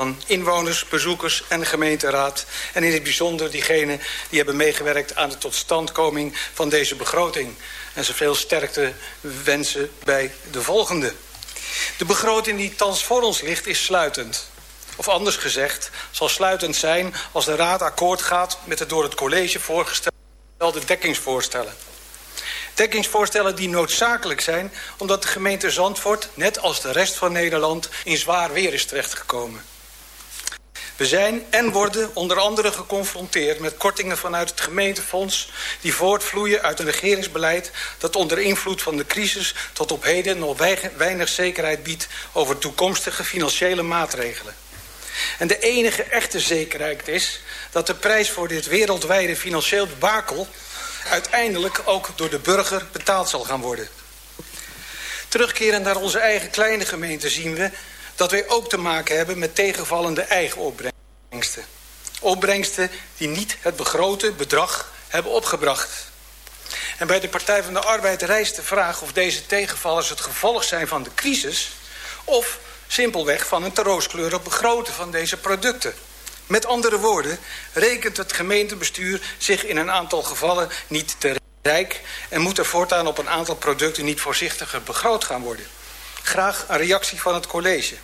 [SPEAKER 5] van inwoners, bezoekers en gemeenteraad. En in het bijzonder diegenen die hebben meegewerkt aan de totstandkoming van deze begroting. En ze veel sterkte wensen bij de volgende. De begroting die thans voor ons ligt is sluitend. Of anders gezegd, zal sluitend zijn als de Raad akkoord gaat met de door het college voorgestelde dekkingsvoorstellen. Dekkingsvoorstellen die noodzakelijk zijn omdat de gemeente Zandvoort, net als de rest van Nederland, in zwaar weer is terechtgekomen. We zijn en worden onder andere geconfronteerd met kortingen vanuit het gemeentefonds... die voortvloeien uit een regeringsbeleid dat onder invloed van de crisis... tot op heden nog weinig zekerheid biedt over toekomstige financiële maatregelen. En de enige echte zekerheid is dat de prijs voor dit wereldwijde financieel debakel... uiteindelijk ook door de burger betaald zal gaan worden. Terugkerend naar onze eigen kleine gemeente zien we dat wij ook te maken hebben met tegenvallende eigen opbrengsten. Opbrengsten die niet het begrote bedrag hebben opgebracht. En bij de Partij van de Arbeid rijst de vraag of deze tegenvallers het gevolg zijn van de crisis... of simpelweg van een rooskleurig begroten van deze producten. Met andere woorden, rekent het gemeentebestuur zich in een aantal gevallen niet te rijk... en moet er voortaan op een aantal producten niet voorzichtiger begroot gaan worden. Graag een reactie van het college.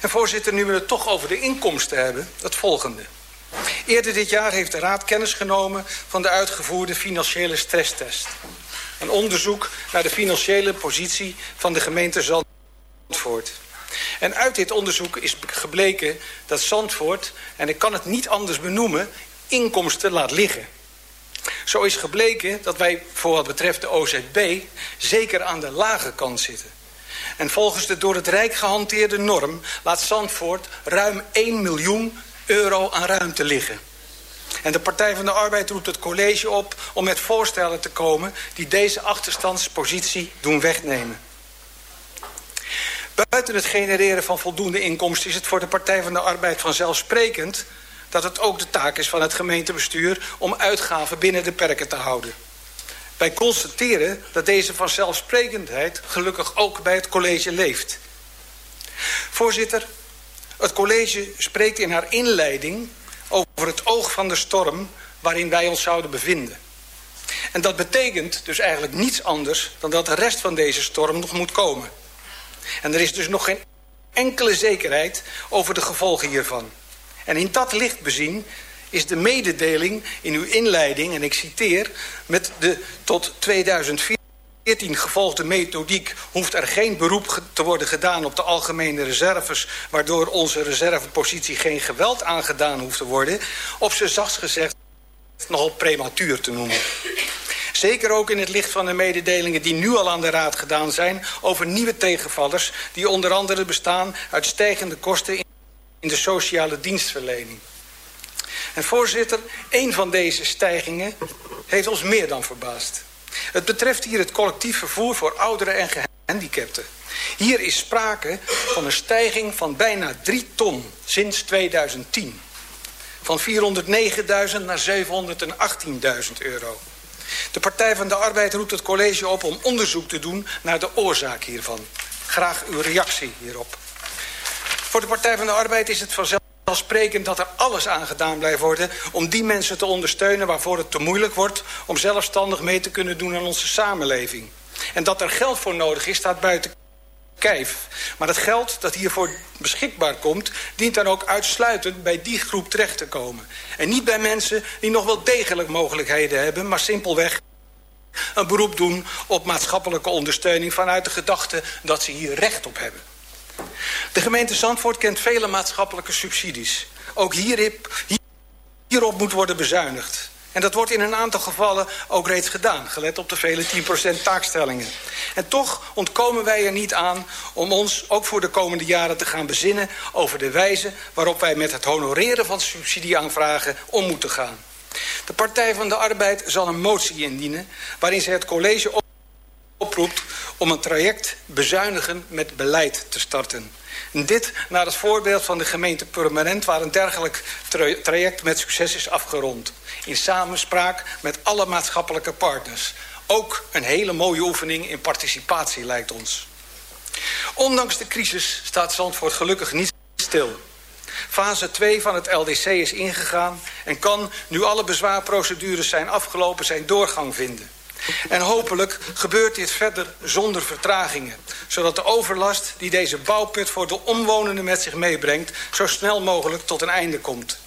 [SPEAKER 5] En voorzitter, nu we het toch over de inkomsten hebben, het volgende. Eerder dit jaar heeft de Raad kennis genomen van de uitgevoerde financiële stresstest. Een onderzoek naar de financiële positie van de gemeente Zandvoort. En uit dit onderzoek is gebleken dat Zandvoort, en ik kan het niet anders benoemen, inkomsten laat liggen. Zo is gebleken dat wij voor wat betreft de OZB zeker aan de lage kant zitten. En volgens de door het Rijk gehanteerde norm laat Zandvoort ruim 1 miljoen euro aan ruimte liggen. En de Partij van de Arbeid roept het college op om met voorstellen te komen die deze achterstandspositie doen wegnemen. Buiten het genereren van voldoende inkomsten is het voor de Partij van de Arbeid vanzelfsprekend dat het ook de taak is van het gemeentebestuur om uitgaven binnen de perken te houden. Wij constateren dat deze vanzelfsprekendheid gelukkig ook bij het college leeft. Voorzitter, het college spreekt in haar inleiding over het oog van de storm waarin wij ons zouden bevinden. En dat betekent dus eigenlijk niets anders dan dat de rest van deze storm nog moet komen. En er is dus nog geen enkele zekerheid over de gevolgen hiervan. En in dat licht bezien is de mededeling in uw inleiding, en ik citeer... met de tot 2014 gevolgde methodiek hoeft er geen beroep te worden gedaan op de algemene reserves... waardoor onze reservepositie geen geweld aangedaan hoeft te worden... op ze zachts gezegd nogal prematuur te noemen. Zeker ook in het licht van de mededelingen die nu al aan de Raad gedaan zijn... over nieuwe tegenvallers die onder andere bestaan uit stijgende kosten... in de sociale dienstverlening. En voorzitter, een van deze stijgingen heeft ons meer dan verbaasd. Het betreft hier het collectief vervoer voor ouderen en gehandicapten. Hier is sprake van een stijging van bijna 3 ton sinds 2010. Van 409.000 naar 718.000 euro. De Partij van de Arbeid roept het college op om onderzoek te doen naar de oorzaak hiervan. Graag uw reactie hierop. Voor de Partij van de Arbeid is het vanzelfsprekend dat er alles aan gedaan blijft worden... om die mensen te ondersteunen waarvoor het te moeilijk wordt... om zelfstandig mee te kunnen doen aan onze samenleving. En dat er geld voor nodig is, staat buiten kijf. Maar het geld dat hiervoor beschikbaar komt... dient dan ook uitsluitend bij die groep terecht te komen. En niet bij mensen die nog wel degelijk mogelijkheden hebben... maar simpelweg een beroep doen op maatschappelijke ondersteuning... vanuit de gedachte dat ze hier recht op hebben. De gemeente Zandvoort kent vele maatschappelijke subsidies. Ook hierop, moet worden bezuinigd. En dat wordt in een aantal gevallen ook reeds gedaan, gelet op de vele 10% taakstellingen. En toch ontkomen wij er niet aan om ons ook voor de komende jaren te gaan bezinnen over de wijze waarop wij met het honoreren van subsidieaanvragen om moeten gaan. De Partij van de Arbeid zal een motie indienen waarin zij het college oproept om een traject bezuinigen met beleid te starten. En dit naar het voorbeeld van de gemeente Purmerend... waar een dergelijk traject met succes is afgerond. In samenspraak met alle maatschappelijke partners. Ook een hele mooie oefening in participatie lijkt ons. Ondanks de crisis staat Zandvoort gelukkig niet stil. Fase 2 van het LDC is ingegaan en kan, nu alle bezwaarprocedures zijn afgelopen, zijn doorgang vinden. En hopelijk gebeurt dit verder zonder vertragingen. Zodat de overlast die deze bouwput voor de omwonenden met zich meebrengt... zo snel mogelijk tot een einde komt.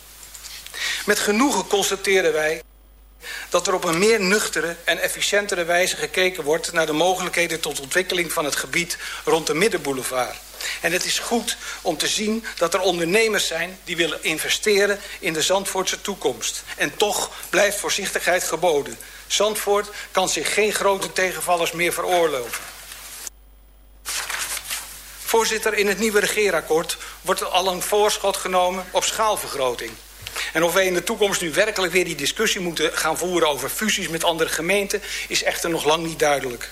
[SPEAKER 5] Met genoegen constateren wij dat er op een meer nuchtere en efficiëntere wijze gekeken wordt... naar de mogelijkheden tot ontwikkeling van het gebied rond de Middenboulevard. En het is goed om te zien dat er ondernemers zijn... die willen investeren in de Zandvoortse toekomst. En toch blijft voorzichtigheid geboden. Zandvoort kan zich geen grote tegenvallers meer veroorloven. Voorzitter, in het nieuwe regeerakkoord wordt al een voorschot genomen op schaalvergroting. En of wij in de toekomst nu werkelijk weer die discussie moeten gaan voeren over fusies met andere gemeenten, is echter nog lang niet duidelijk.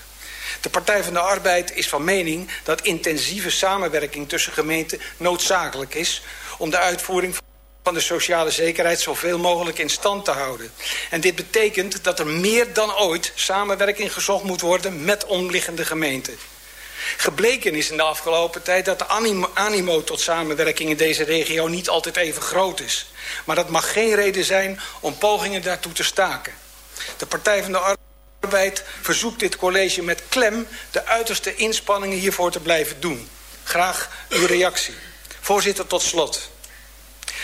[SPEAKER 5] De Partij van de Arbeid is van mening dat intensieve samenwerking tussen gemeenten noodzakelijk is om de uitvoering van de sociale zekerheid zoveel mogelijk in stand te houden. En dit betekent dat er meer dan ooit samenwerking gezocht moet worden met omliggende gemeenten. Gebleken is in de afgelopen tijd dat de animo, animo tot samenwerking in deze regio niet altijd even groot is. Maar dat mag geen reden zijn om pogingen daartoe te staken. De Partij van de Arbeid verzoekt dit college met klem de uiterste inspanningen hiervoor te blijven doen. Graag uw reactie. Voorzitter, tot slot.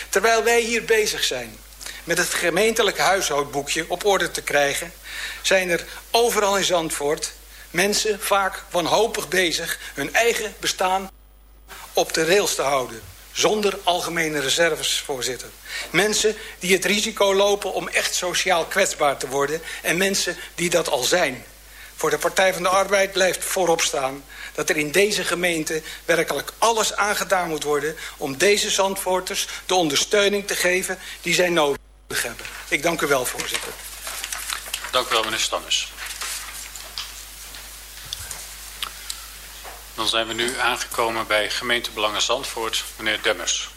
[SPEAKER 5] Terwijl wij hier bezig zijn met het gemeentelijk huishoudboekje op orde te krijgen... zijn er overal in Zandvoort mensen vaak wanhopig bezig... hun eigen bestaan op de rails te houden. Zonder algemene reserves, voorzitter. Mensen die het risico lopen om echt sociaal kwetsbaar te worden... en mensen die dat al zijn. Voor de Partij van de Arbeid blijft voorop staan dat er in deze gemeente werkelijk alles aangedaan moet worden... om deze Zandvoorters de ondersteuning te geven die zij nodig hebben. Ik dank u wel, voorzitter.
[SPEAKER 2] Dank u wel, meneer Stammes. Dan zijn we nu aangekomen bij gemeentebelangen Zandvoort, meneer Demmers.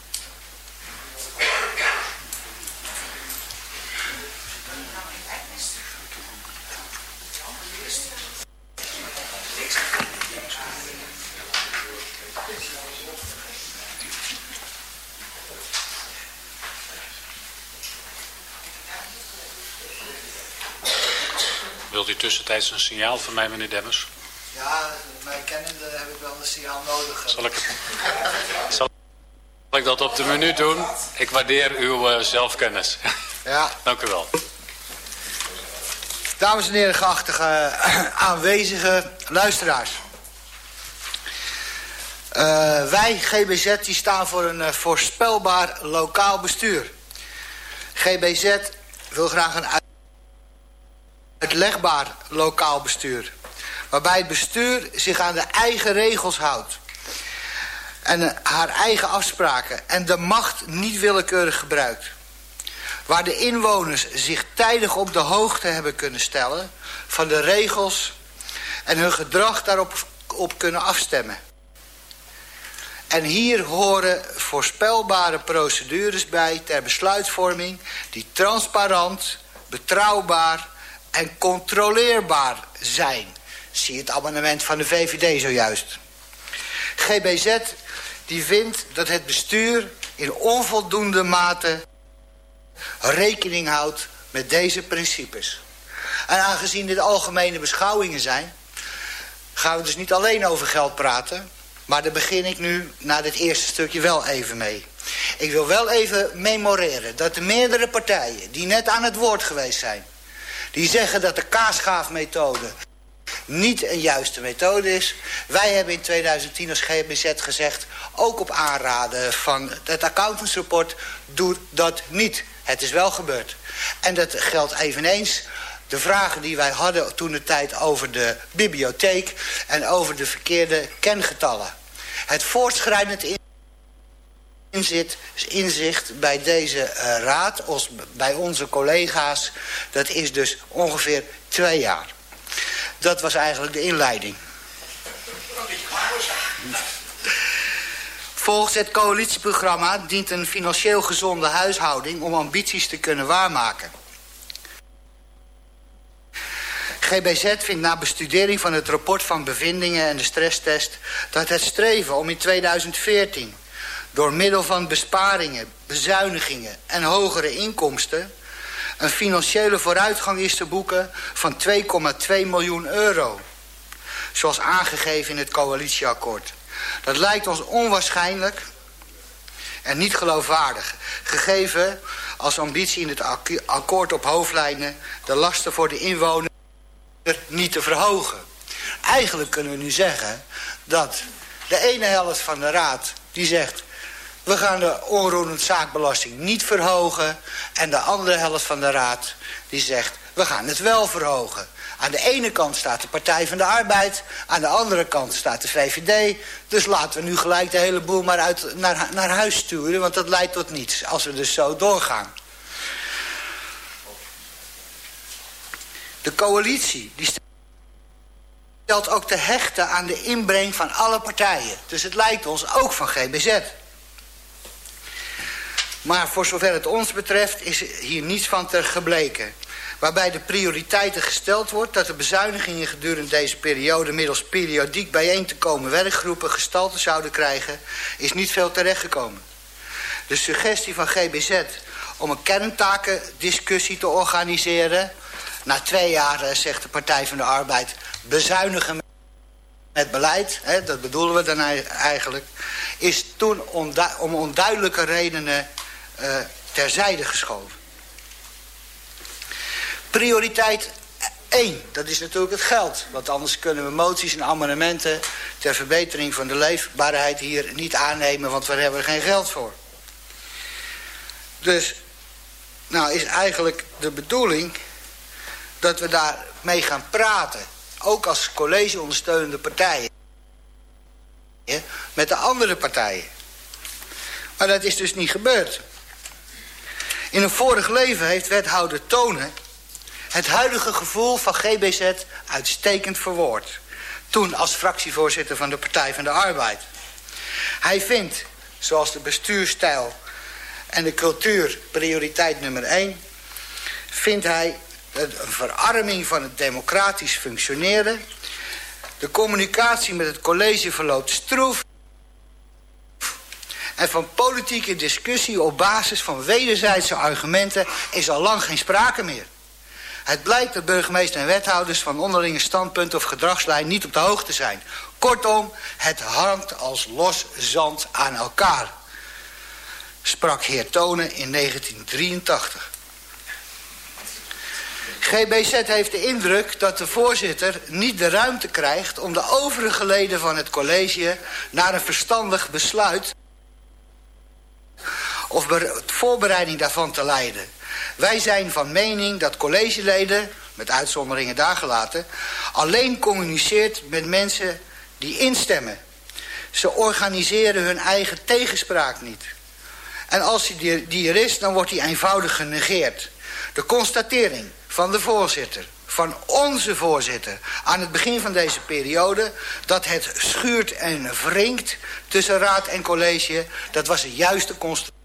[SPEAKER 2] Wilt u tussentijds een signaal van mij, meneer Demmers?
[SPEAKER 6] Ja, mij kennende heb ik wel een signaal nodig.
[SPEAKER 2] Zal ik, zal ik dat op de minuut doen? Ik waardeer uw uh, zelfkennis.
[SPEAKER 6] Ja.
[SPEAKER 2] Dank u wel.
[SPEAKER 6] Dames en heren, geachte uh, aanwezige luisteraars. Uh, wij, GBZ, die staan voor een uh, voorspelbaar lokaal bestuur. GBZ wil graag een uitlegbaar lokaal bestuur. Waarbij het bestuur zich aan de eigen regels houdt. En haar eigen afspraken. En de macht niet willekeurig gebruikt. Waar de inwoners zich tijdig op de hoogte hebben kunnen stellen... van de regels en hun gedrag daarop op kunnen afstemmen. En hier horen voorspelbare procedures bij ter besluitvorming... die transparant, betrouwbaar en controleerbaar zijn. Zie het amendement van de VVD zojuist. GBZ die vindt dat het bestuur in onvoldoende mate rekening houdt met deze principes. En aangezien dit algemene beschouwingen zijn... gaan we dus niet alleen over geld praten... maar daar begin ik nu na dit eerste stukje wel even mee. Ik wil wel even memoreren dat de meerdere partijen... die net aan het woord geweest zijn... die zeggen dat de kaasgaafmethode niet een juiste methode is. Wij hebben in 2010 als GBZ gezegd... ook op aanraden van het accountantsrapport... doe dat niet. Het is wel gebeurd. En dat geldt eveneens de vragen die wij hadden toen de tijd over de bibliotheek... en over de verkeerde kengetallen. Het voortschrijdend inzit, inzicht bij deze uh, raad, als bij onze collega's... dat is dus ongeveer twee jaar. Dat was eigenlijk de inleiding. Volgens het coalitieprogramma dient een financieel gezonde huishouding om ambities te kunnen waarmaken. GBZ vindt na bestudering van het rapport van bevindingen en de stresstest... dat het streven om in 2014 door middel van besparingen, bezuinigingen en hogere inkomsten... een financiële vooruitgang is te boeken van 2,2 miljoen euro. Zoals aangegeven in het coalitieakkoord. Dat lijkt ons onwaarschijnlijk en niet geloofwaardig. Gegeven als ambitie in het akkoord op hoofdlijnen... de lasten voor de inwoner niet te verhogen. Eigenlijk kunnen we nu zeggen dat de ene helft van de raad... die zegt, we gaan de onroerend zaakbelasting niet verhogen... en de andere helft van de raad die zegt, we gaan het wel verhogen. Aan de ene kant staat de Partij van de Arbeid. Aan de andere kant staat de VVD. Dus laten we nu gelijk de hele boel maar uit, naar, naar huis sturen. Want dat leidt tot niets als we dus zo doorgaan. De coalitie die stelt ook te hechten aan de inbreng van alle partijen. Dus het lijkt ons ook van GBZ. Maar voor zover het ons betreft is hier niets van ter gebleken. waarbij de prioriteiten gesteld wordt dat de bezuinigingen gedurende deze periode middels periodiek bijeen te komen werkgroepen gestalte zouden krijgen, is niet veel terechtgekomen. De suggestie van GBZ om een kerntakendiscussie te organiseren, na twee jaar, eh, zegt de Partij van de Arbeid, bezuinigen met beleid, hè, dat bedoelen we dan eigenlijk, is toen om onduidelijke redenen uh, terzijde geschoven. Prioriteit 1, dat is natuurlijk het geld. Want anders kunnen we moties en amendementen ter verbetering van de leefbaarheid hier niet aannemen, want we hebben er geen geld voor. Dus, nou is eigenlijk de bedoeling dat we daarmee gaan praten. Ook als college ondersteunende partijen. Met de andere partijen. Maar dat is dus niet gebeurd. In een vorig leven heeft wethouder Tonen het huidige gevoel van GBZ uitstekend verwoord. Toen als fractievoorzitter van de Partij van de Arbeid. Hij vindt, zoals de bestuurstijl en de cultuur prioriteit nummer 1... vindt hij een verarming van het democratisch functioneren... de communicatie met het college verloopt stroef... en van politieke discussie op basis van wederzijdse argumenten... is al lang geen sprake meer. Het blijkt dat burgemeester en wethouders van onderlinge standpunt of gedragslijn niet op de hoogte zijn. Kortom, het hangt als los zand aan elkaar. Sprak heer Tonen in 1983. GBZ heeft de indruk dat de voorzitter niet de ruimte krijgt... om de overige leden van het college naar een verstandig besluit... of voorbereiding daarvan te leiden. Wij zijn van mening dat collegeleden, met uitzonderingen daar gelaten... alleen communiceert met mensen die instemmen. Ze organiseren hun eigen tegenspraak niet. En als die, die er is, dan wordt die eenvoudig genegeerd. De constatering van de voorzitter, van onze voorzitter... aan het begin van deze periode... dat het schuurt en wringt tussen raad en college... dat was de juiste constatering.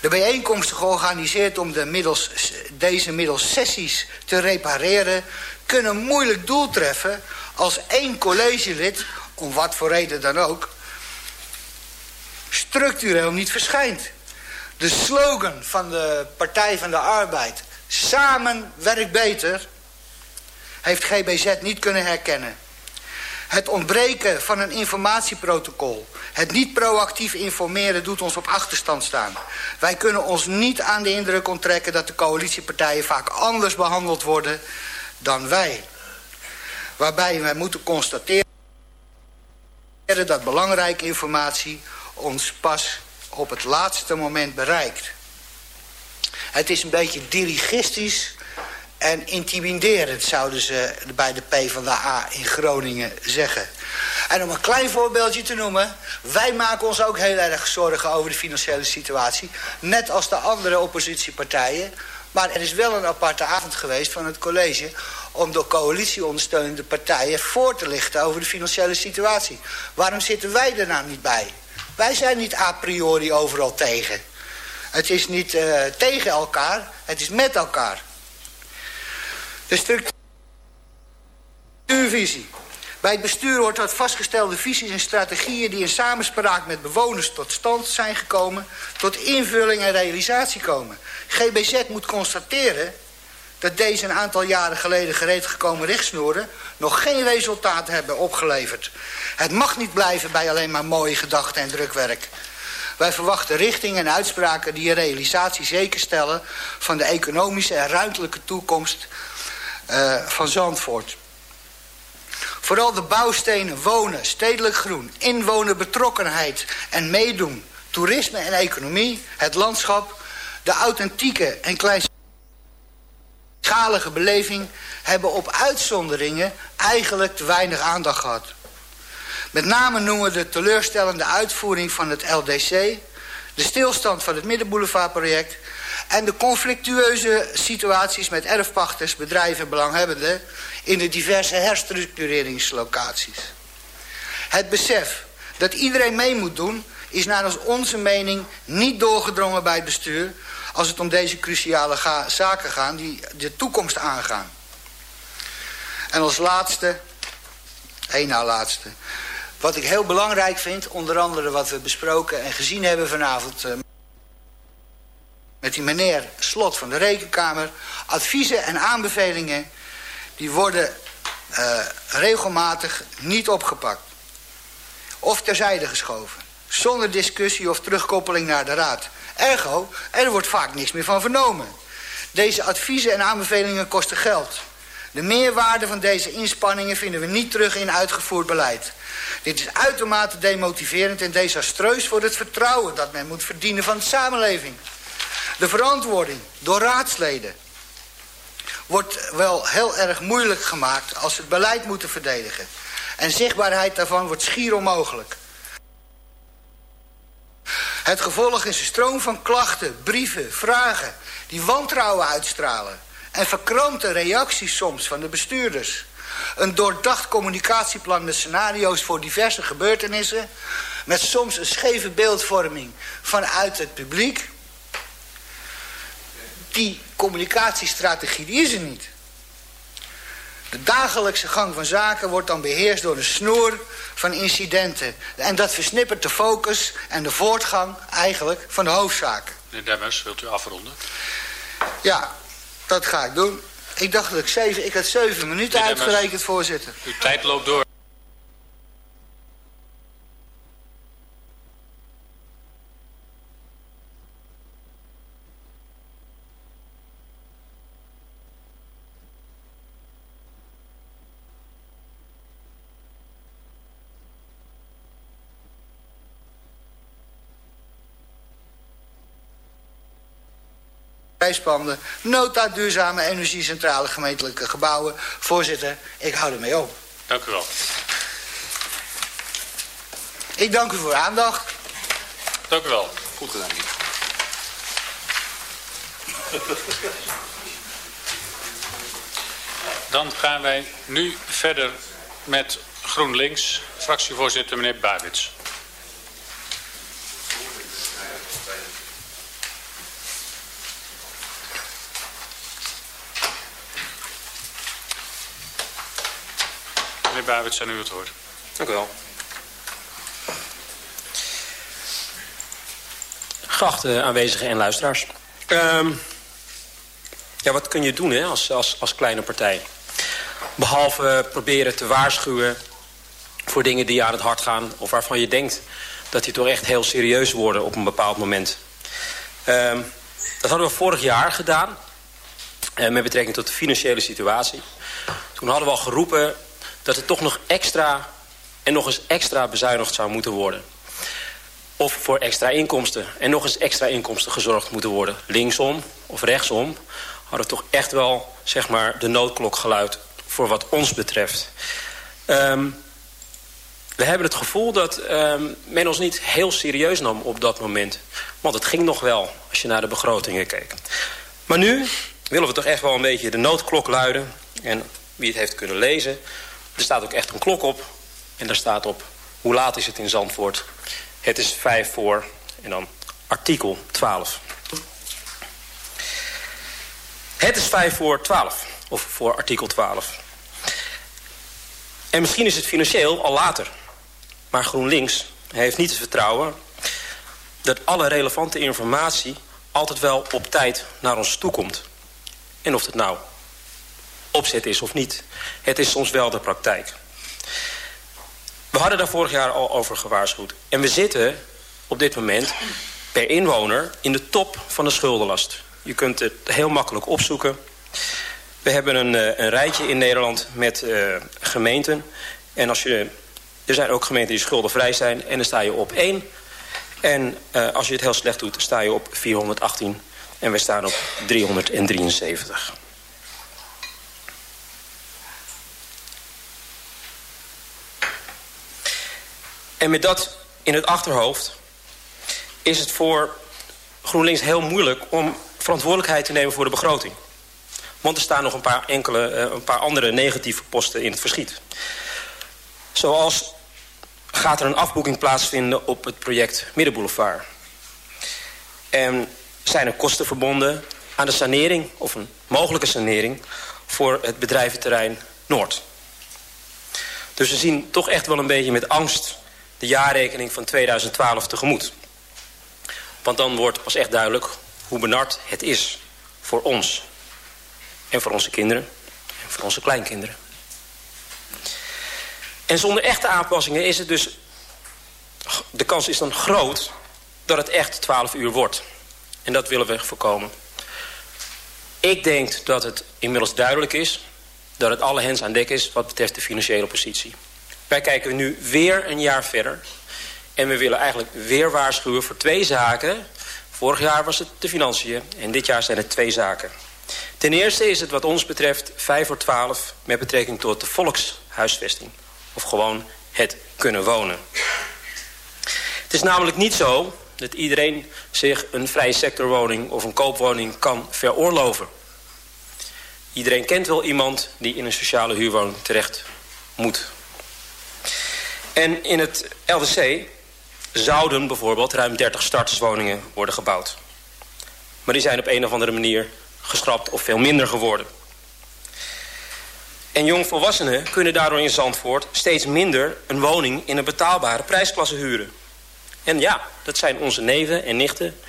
[SPEAKER 6] De bijeenkomsten georganiseerd om de middels, deze middels sessies te repareren... kunnen moeilijk doel treffen als één collegelid, om wat voor reden dan ook... structureel niet verschijnt. De slogan van de Partij van de Arbeid, samen werkt beter... heeft GBZ niet kunnen herkennen. Het ontbreken van een informatieprotocol. Het niet proactief informeren doet ons op achterstand staan. Wij kunnen ons niet aan de indruk onttrekken dat de coalitiepartijen vaak anders behandeld worden dan wij. Waarbij wij moeten constateren dat belangrijke informatie ons pas op het laatste moment bereikt. Het is een beetje dirigistisch en intimiderend, zouden ze bij de PvdA in Groningen zeggen. En om een klein voorbeeldje te noemen... wij maken ons ook heel erg zorgen over de financiële situatie. Net als de andere oppositiepartijen. Maar er is wel een aparte avond geweest van het college... om door coalitieondersteunende partijen voor te lichten over de financiële situatie. Waarom zitten wij er nou niet bij? Wij zijn niet a priori overal tegen. Het is niet uh, tegen elkaar, het is met elkaar. De structuurvisie. Bij het bestuur wordt dat vastgestelde visies en strategieën... die in samenspraak met bewoners tot stand zijn gekomen... tot invulling en realisatie komen. GBZ moet constateren dat deze een aantal jaren geleden gereed gekomen richtsnoeren... nog geen resultaat hebben opgeleverd. Het mag niet blijven bij alleen maar mooie gedachten en drukwerk. Wij verwachten richtingen en uitspraken die een realisatie zekerstellen... van de economische en ruimtelijke toekomst uh, van Zandvoort. Vooral de bouwstenen wonen, stedelijk groen, inwonerbetrokkenheid en meedoen... toerisme en economie, het landschap, de authentieke en kleinschalige beleving... hebben op uitzonderingen eigenlijk te weinig aandacht gehad. Met name noemen we de teleurstellende uitvoering van het LDC... de stilstand van het Middenboulevardproject... en de conflictueuze situaties met erfpachters, bedrijven en belanghebbenden... in de diverse herstructureringslocaties. Het besef dat iedereen mee moet doen... is naar onze mening niet doorgedrongen bij het bestuur... als het om deze cruciale zaken gaat die de toekomst aangaan. En als laatste, één na laatste, wat ik heel belangrijk vind, onder andere wat we besproken en gezien hebben vanavond... Met die meneer Slot van de Rekenkamer, adviezen en aanbevelingen... die worden uh, regelmatig niet opgepakt. Of terzijde geschoven. Zonder discussie of terugkoppeling naar de raad. Ergo, er wordt vaak niks meer van vernomen. Deze adviezen en aanbevelingen kosten geld. De meerwaarde van deze inspanningen vinden we niet terug in uitgevoerd beleid. Dit is uitermate demotiverend en desastreus voor het vertrouwen dat men moet verdienen van de samenleving. De verantwoording door raadsleden wordt wel heel erg moeilijk gemaakt als ze het beleid moeten verdedigen. En zichtbaarheid daarvan wordt schier onmogelijk. Het gevolg is een stroom van klachten, brieven, vragen... die wantrouwen uitstralen. En verkrampte reacties soms van de bestuurders. Een doordacht communicatieplan met scenario's voor diverse gebeurtenissen... met soms een scheve beeldvorming vanuit het publiek. Die communicatiestrategie die is er niet. De dagelijkse gang van zaken wordt dan beheerst door een snoer van incidenten. En dat versnippert de focus en de voortgang eigenlijk van de hoofdzaken.
[SPEAKER 2] Meneer Demmers, wilt u afronden?
[SPEAKER 6] Ja, dat ga ik doen. Ik dacht dat ik zeven... Ik had zeven minuten uitgerekend, voorzitter.
[SPEAKER 2] Uw tijd loopt door.
[SPEAKER 6] Prijspanden, nota duurzame energiecentrale gemeentelijke gebouwen. Voorzitter, ik hou ermee op.
[SPEAKER 2] Dank u wel.
[SPEAKER 6] Ik dank u voor uw aandacht.
[SPEAKER 2] Dank u wel. Goed gedaan. Dan gaan wij nu verder met GroenLinks, fractievoorzitter meneer Babits. Meneer Babits, aan u het woord.
[SPEAKER 7] Dank u wel. Geachte aanwezigen en luisteraars. Um, ja, wat kun je doen hè, als, als, als kleine partij? Behalve proberen te waarschuwen voor dingen die je aan het hart gaan... of waarvan je denkt dat die toch echt heel serieus worden op een bepaald moment. Um, dat hadden we vorig jaar gedaan. Uh, met betrekking tot de financiële situatie. Toen hadden we al geroepen dat er toch nog extra en nog eens extra bezuinigd zou moeten worden. Of voor extra inkomsten en nog eens extra inkomsten gezorgd moeten worden. Linksom of rechtsom hadden toch echt wel zeg maar, de noodklok geluid voor wat ons betreft. Um, we hebben het gevoel dat um, men ons niet heel serieus nam op dat moment. Want het ging nog wel als je naar de begrotingen keek. Maar nu willen we toch echt wel een beetje de noodklok luiden. En wie het heeft kunnen lezen... Er staat ook echt een klok op. En daar staat op, hoe laat is het in Zandvoort? Het is vijf voor en dan artikel 12. Het is vijf voor 12. Of voor artikel 12. En misschien is het financieel al later. Maar GroenLinks heeft niet het vertrouwen... dat alle relevante informatie altijd wel op tijd naar ons toe komt. En of het nou opzet is of niet. Het is soms wel de praktijk. We hadden daar vorig jaar al over gewaarschuwd. En we zitten op dit moment per inwoner in de top van de schuldenlast. Je kunt het heel makkelijk opzoeken. We hebben een, eh, een rijtje in Nederland met uh, gemeenten. En als je, er zijn ook gemeenten die schuldenvrij zijn. En dan sta je op 1. En uh, als je het heel slecht doet, sta je op 418. En we staan op 373. En met dat in het achterhoofd is het voor GroenLinks heel moeilijk om verantwoordelijkheid te nemen voor de begroting. Want er staan nog een paar, enkele, uh, een paar andere negatieve posten in het verschiet. Zoals gaat er een afboeking plaatsvinden op het project Middenboulevard. En zijn er kosten verbonden aan de sanering... of een mogelijke sanering voor het bedrijventerrein Noord. Dus we zien toch echt wel een beetje met angst de jaarrekening van 2012 tegemoet. Want dan wordt pas echt duidelijk hoe benard het is voor ons. En voor onze kinderen en voor onze kleinkinderen. En zonder echte aanpassingen is het dus... de kans is dan groot dat het echt 12 uur wordt. En dat willen we voorkomen. Ik denk dat het inmiddels duidelijk is... dat het alle hens aan dek is wat betreft de financiële positie. Wij kijken nu weer een jaar verder. En we willen eigenlijk weer waarschuwen voor twee zaken. Vorig jaar was het de financiën en dit jaar zijn het twee zaken. Ten eerste is het wat ons betreft 5 voor 12 met betrekking tot de volkshuisvesting. Of gewoon het kunnen wonen. Het is namelijk niet zo dat iedereen zich een vrije sectorwoning of een koopwoning kan veroorloven. Iedereen kent wel iemand die in een sociale huurwoning terecht moet. En in het LDC zouden bijvoorbeeld ruim 30 starterswoningen worden gebouwd. Maar die zijn op een of andere manier geschrapt of veel minder geworden. En jongvolwassenen kunnen daardoor in Zandvoort steeds minder een woning in een betaalbare prijsklasse huren. En ja, dat zijn onze neven en nichten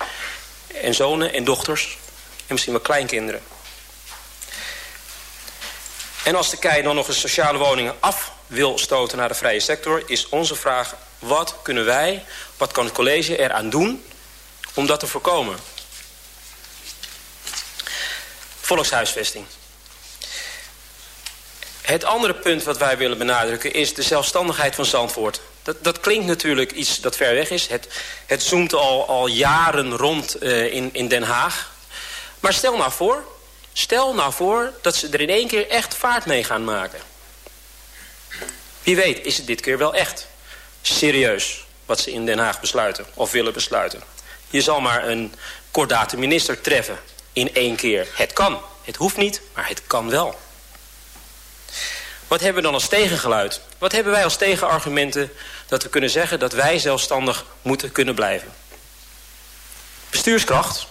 [SPEAKER 7] en zonen en dochters en misschien wel kleinkinderen. En als de KEI dan nog eens sociale woningen af wil stoten naar de vrije sector... is onze vraag, wat kunnen wij, wat kan het college eraan doen om dat te voorkomen? Volkshuisvesting. Het andere punt wat wij willen benadrukken is de zelfstandigheid van Zandvoort. Dat, dat klinkt natuurlijk iets dat ver weg is. Het, het zoomt al, al jaren rond uh, in, in Den Haag. Maar stel nou voor, stel nou voor dat ze er in één keer echt vaart mee gaan maken. Wie weet is het dit keer wel echt serieus wat ze in Den Haag besluiten of willen besluiten. Je zal maar een kordate minister treffen in één keer. Het kan. Het hoeft niet, maar het kan wel. Wat hebben we dan als tegengeluid? Wat hebben wij als tegenargumenten dat we kunnen zeggen dat wij zelfstandig moeten kunnen blijven? Bestuurskracht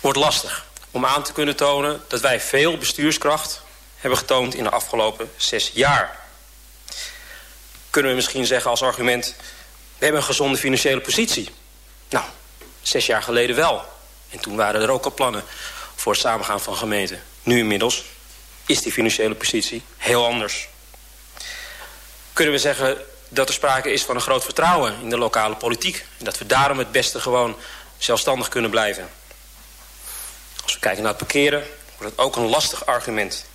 [SPEAKER 7] wordt lastig om aan te kunnen tonen dat wij veel bestuurskracht hebben getoond in de afgelopen zes jaar. Kunnen we misschien zeggen als argument... we hebben een gezonde financiële positie. Nou, zes jaar geleden wel. En toen waren er ook al plannen voor het samengaan van gemeenten. Nu inmiddels is die financiële positie heel anders. Kunnen we zeggen dat er sprake is van een groot vertrouwen in de lokale politiek. En dat we daarom het beste gewoon zelfstandig kunnen blijven. Als we kijken naar het parkeren, wordt het ook een lastig argument.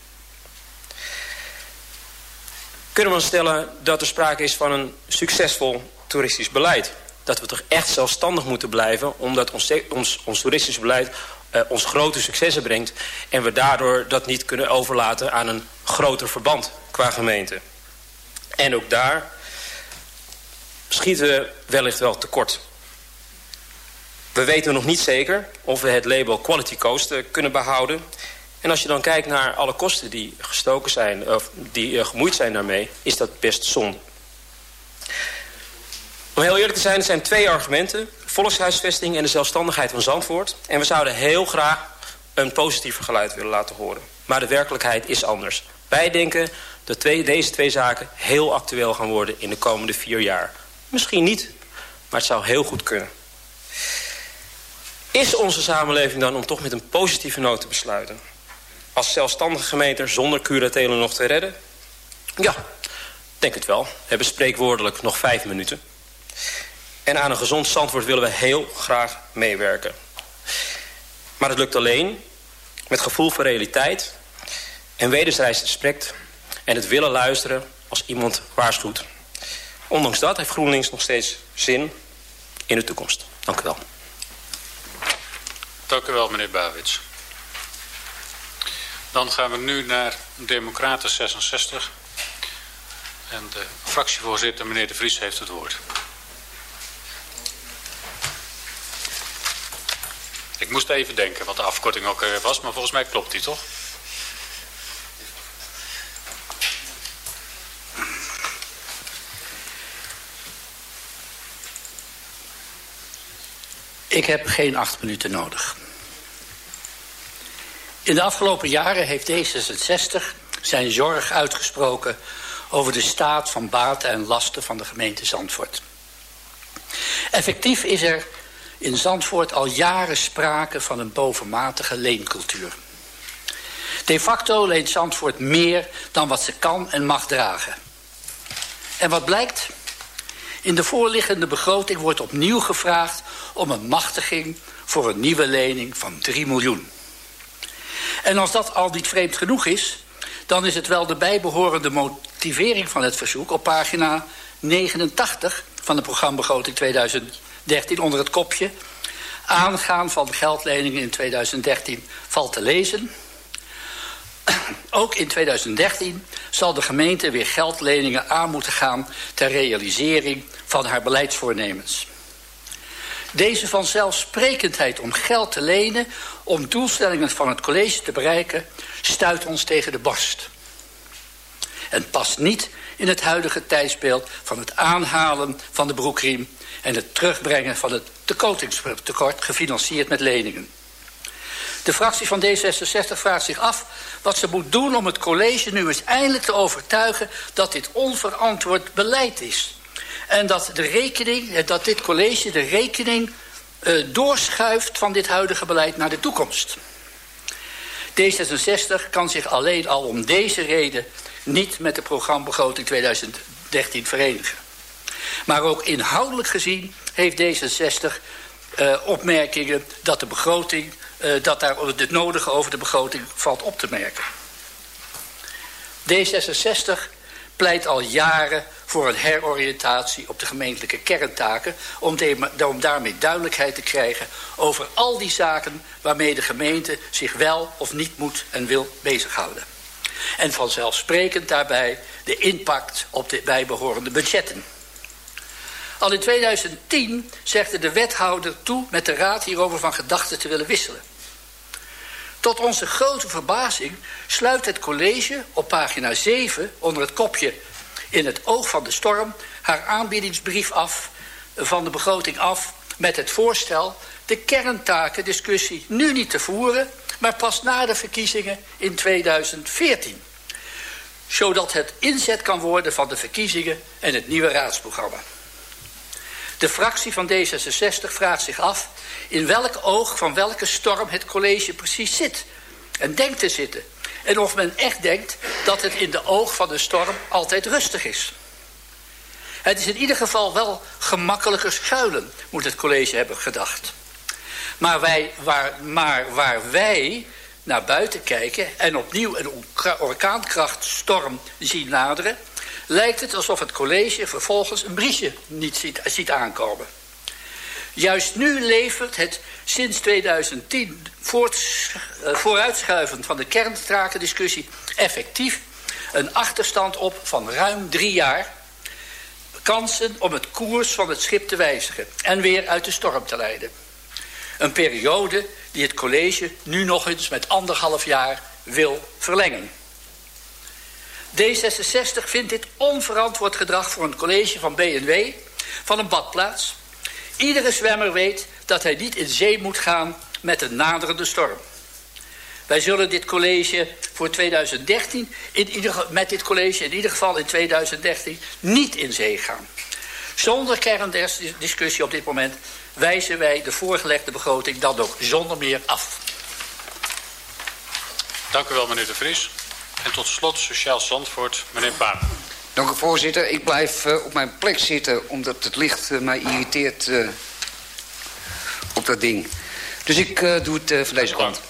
[SPEAKER 7] Kunnen we stellen dat er sprake is van een succesvol toeristisch beleid. Dat we toch echt zelfstandig moeten blijven, omdat ons, ons, toeristisch beleid uh, ons grote successen brengt. En we daardoor dat niet kunnen overlaten aan een groter verband qua gemeente. En ook daar schieten we wellicht wel tekort. We weten nog niet zeker of we het label Quality Coast uh, kunnen behouden. En als je dan kijkt naar alle kosten die gestoken zijn, of die uh, gemoeid zijn daarmee, is dat best zonde. Om heel eerlijk te zijn, er zijn twee argumenten. Volkshuisvesting en de zelfstandigheid van Zandvoort. En we zouden heel graag een positiever geluid willen laten horen. Maar de werkelijkheid is anders. Wij denken dat deze twee zaken heel actueel gaan worden in de komende vier jaar. Misschien niet, maar het zou heel goed kunnen. Is onze samenleving dan om toch met een positieve noot te besluiten? Als zelfstandige gemeente zonder curatelen nog te redden? Ja, denk het wel. We hebben spreekwoordelijk nog vijf minuten. En aan een gezond standwoord willen we heel graag meewerken. Maar het lukt alleen met gevoel voor realiteit en wederzijds respect en het willen luisteren als iemand waarschuwt. Ondanks dat heeft GroenLinks nog steeds zin in de toekomst. Dank u wel.
[SPEAKER 2] Dank u wel, meneer Bawits. Dan gaan we nu naar Democraten 66. En de fractievoorzitter, meneer De Vries, heeft het woord. Ik moest even denken wat de afkorting ook was, maar volgens mij klopt die toch?
[SPEAKER 8] Ik heb geen acht minuten nodig. In de afgelopen jaren heeft D66 zijn zorg uitgesproken over de staat van baten en lasten van de gemeente Zandvoort. Effectief is er in Zandvoort al jaren sprake van een bovenmatige leencultuur. De facto leent Zandvoort meer dan wat ze kan en mag dragen. En wat blijkt? In de voorliggende begroting wordt opnieuw gevraagd om een machtiging voor een nieuwe lening van 3 miljoen. En als dat al niet vreemd genoeg is, dan is het wel de bijbehorende motivering van het verzoek op pagina 89 van de programbegroting 2013 onder het kopje aangaan van geldleningen in 2013 valt te lezen. Ook in 2013 zal de gemeente weer geldleningen aan moeten gaan ter realisering van haar beleidsvoornemens. Deze vanzelfsprekendheid om geld te lenen om doelstellingen van het college te bereiken, stuit ons tegen de borst. En past niet in het huidige tijdsbeeld van het aanhalen van de broekriem en het terugbrengen van het tekortingstekort gefinancierd met leningen. De fractie van D66 vraagt zich af wat ze moet doen om het college nu eens eindelijk te overtuigen dat dit onverantwoord beleid is. En dat, de rekening, dat dit college de rekening uh, doorschuift van dit huidige beleid naar de toekomst. D66 kan zich alleen al om deze reden niet met de programbegroting 2013 verenigen. Maar ook inhoudelijk gezien heeft D66 uh, opmerkingen dat de begroting, uh, dat daar het nodige over de begroting valt op te merken. D66 pleit al jaren voor een heroriëntatie op de gemeentelijke kerntaken... Om, om daarmee duidelijkheid te krijgen over al die zaken... waarmee de gemeente zich wel of niet moet en wil bezighouden. En vanzelfsprekend daarbij de impact op de bijbehorende budgetten. Al in 2010 zegde de wethouder toe met de raad hierover van gedachten te willen wisselen. Tot onze grote verbazing sluit het college op pagina 7 onder het kopje in het oog van de storm haar aanbiedingsbrief af van de begroting af met het voorstel de kerntakendiscussie nu niet te voeren, maar pas na de verkiezingen in 2014. Zodat het inzet kan worden van de verkiezingen en het nieuwe raadsprogramma. De fractie van D66 vraagt zich af in welk oog van welke storm het college precies zit en denkt te zitten. En of men echt denkt dat het in de oog van de storm altijd rustig is. Het is in ieder geval wel gemakkelijker schuilen, moet het college hebben gedacht. Maar, wij, waar, maar waar wij naar buiten kijken en opnieuw een orkaankrachtstorm zien naderen... lijkt het alsof het college vervolgens een briesje niet ziet, ziet aankomen. Juist nu levert het sinds 2010 eh, vooruitschuiven van de kerntakendiscussie effectief een achterstand op van ruim drie jaar. Kansen om het koers van het schip te wijzigen en weer uit de storm te leiden. Een periode die het college nu nog eens met anderhalf jaar wil verlengen. D66 vindt dit onverantwoord gedrag voor een college van BNW van een badplaats. Iedere zwemmer weet dat hij niet in zee moet gaan met een naderende storm. Wij zullen dit college voor 2013, in ieder, met dit college in ieder geval in 2013, niet in zee gaan. Zonder kerndiscussie op dit moment wijzen wij de voorgelegde begroting dan ook zonder meer af.
[SPEAKER 2] Dank u wel, meneer De Vries. En tot slot Sociaal Zandvoort, meneer Baan.
[SPEAKER 9] Dank u, voorzitter. Ik blijf uh, op mijn plek zitten omdat het licht uh, mij irriteert uh, op dat ding. Dus ik doe het van deze kant.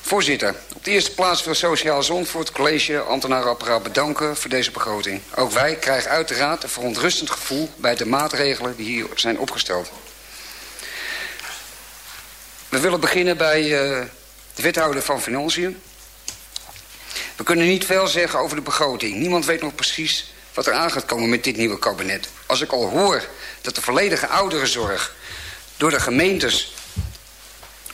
[SPEAKER 9] Voorzitter, op de eerste plaats wil Sociaal Zandvoort College ambtenarenapparaat bedanken voor deze begroting. Ook wij krijgen uiteraard een verontrustend gevoel bij de maatregelen die hier zijn opgesteld. We willen beginnen bij de wethouder van Financiën. We kunnen niet veel zeggen over de begroting. Niemand weet nog precies wat er aan gaat komen met dit nieuwe kabinet. Als ik al hoor dat de volledige ouderenzorg door de gemeentes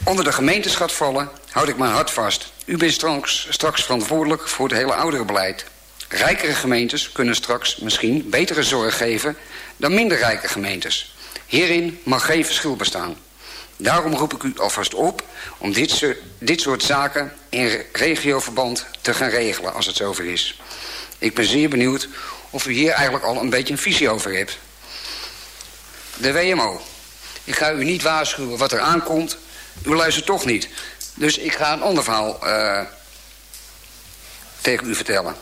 [SPEAKER 9] onder de gemeentes gaat vallen, houd ik mijn hart vast. U bent straks, straks verantwoordelijk voor het hele ouderenbeleid. Rijkere gemeentes kunnen straks misschien betere zorg geven dan minder rijke gemeentes. Hierin mag geen verschil bestaan. Daarom roep ik u alvast op om dit soort, dit soort zaken in regioverband te gaan regelen als het zover is. Ik ben zeer benieuwd of u hier eigenlijk al een beetje een visie over hebt. De WMO. Ik ga u niet waarschuwen wat er aankomt. U luistert toch niet. Dus ik ga een ander verhaal uh, tegen u vertellen.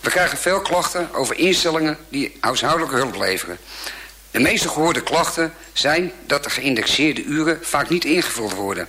[SPEAKER 9] We krijgen veel klachten over instellingen die huishoudelijke hulp leveren. De meeste gehoorde klachten zijn dat de geïndexeerde uren vaak niet ingevuld worden.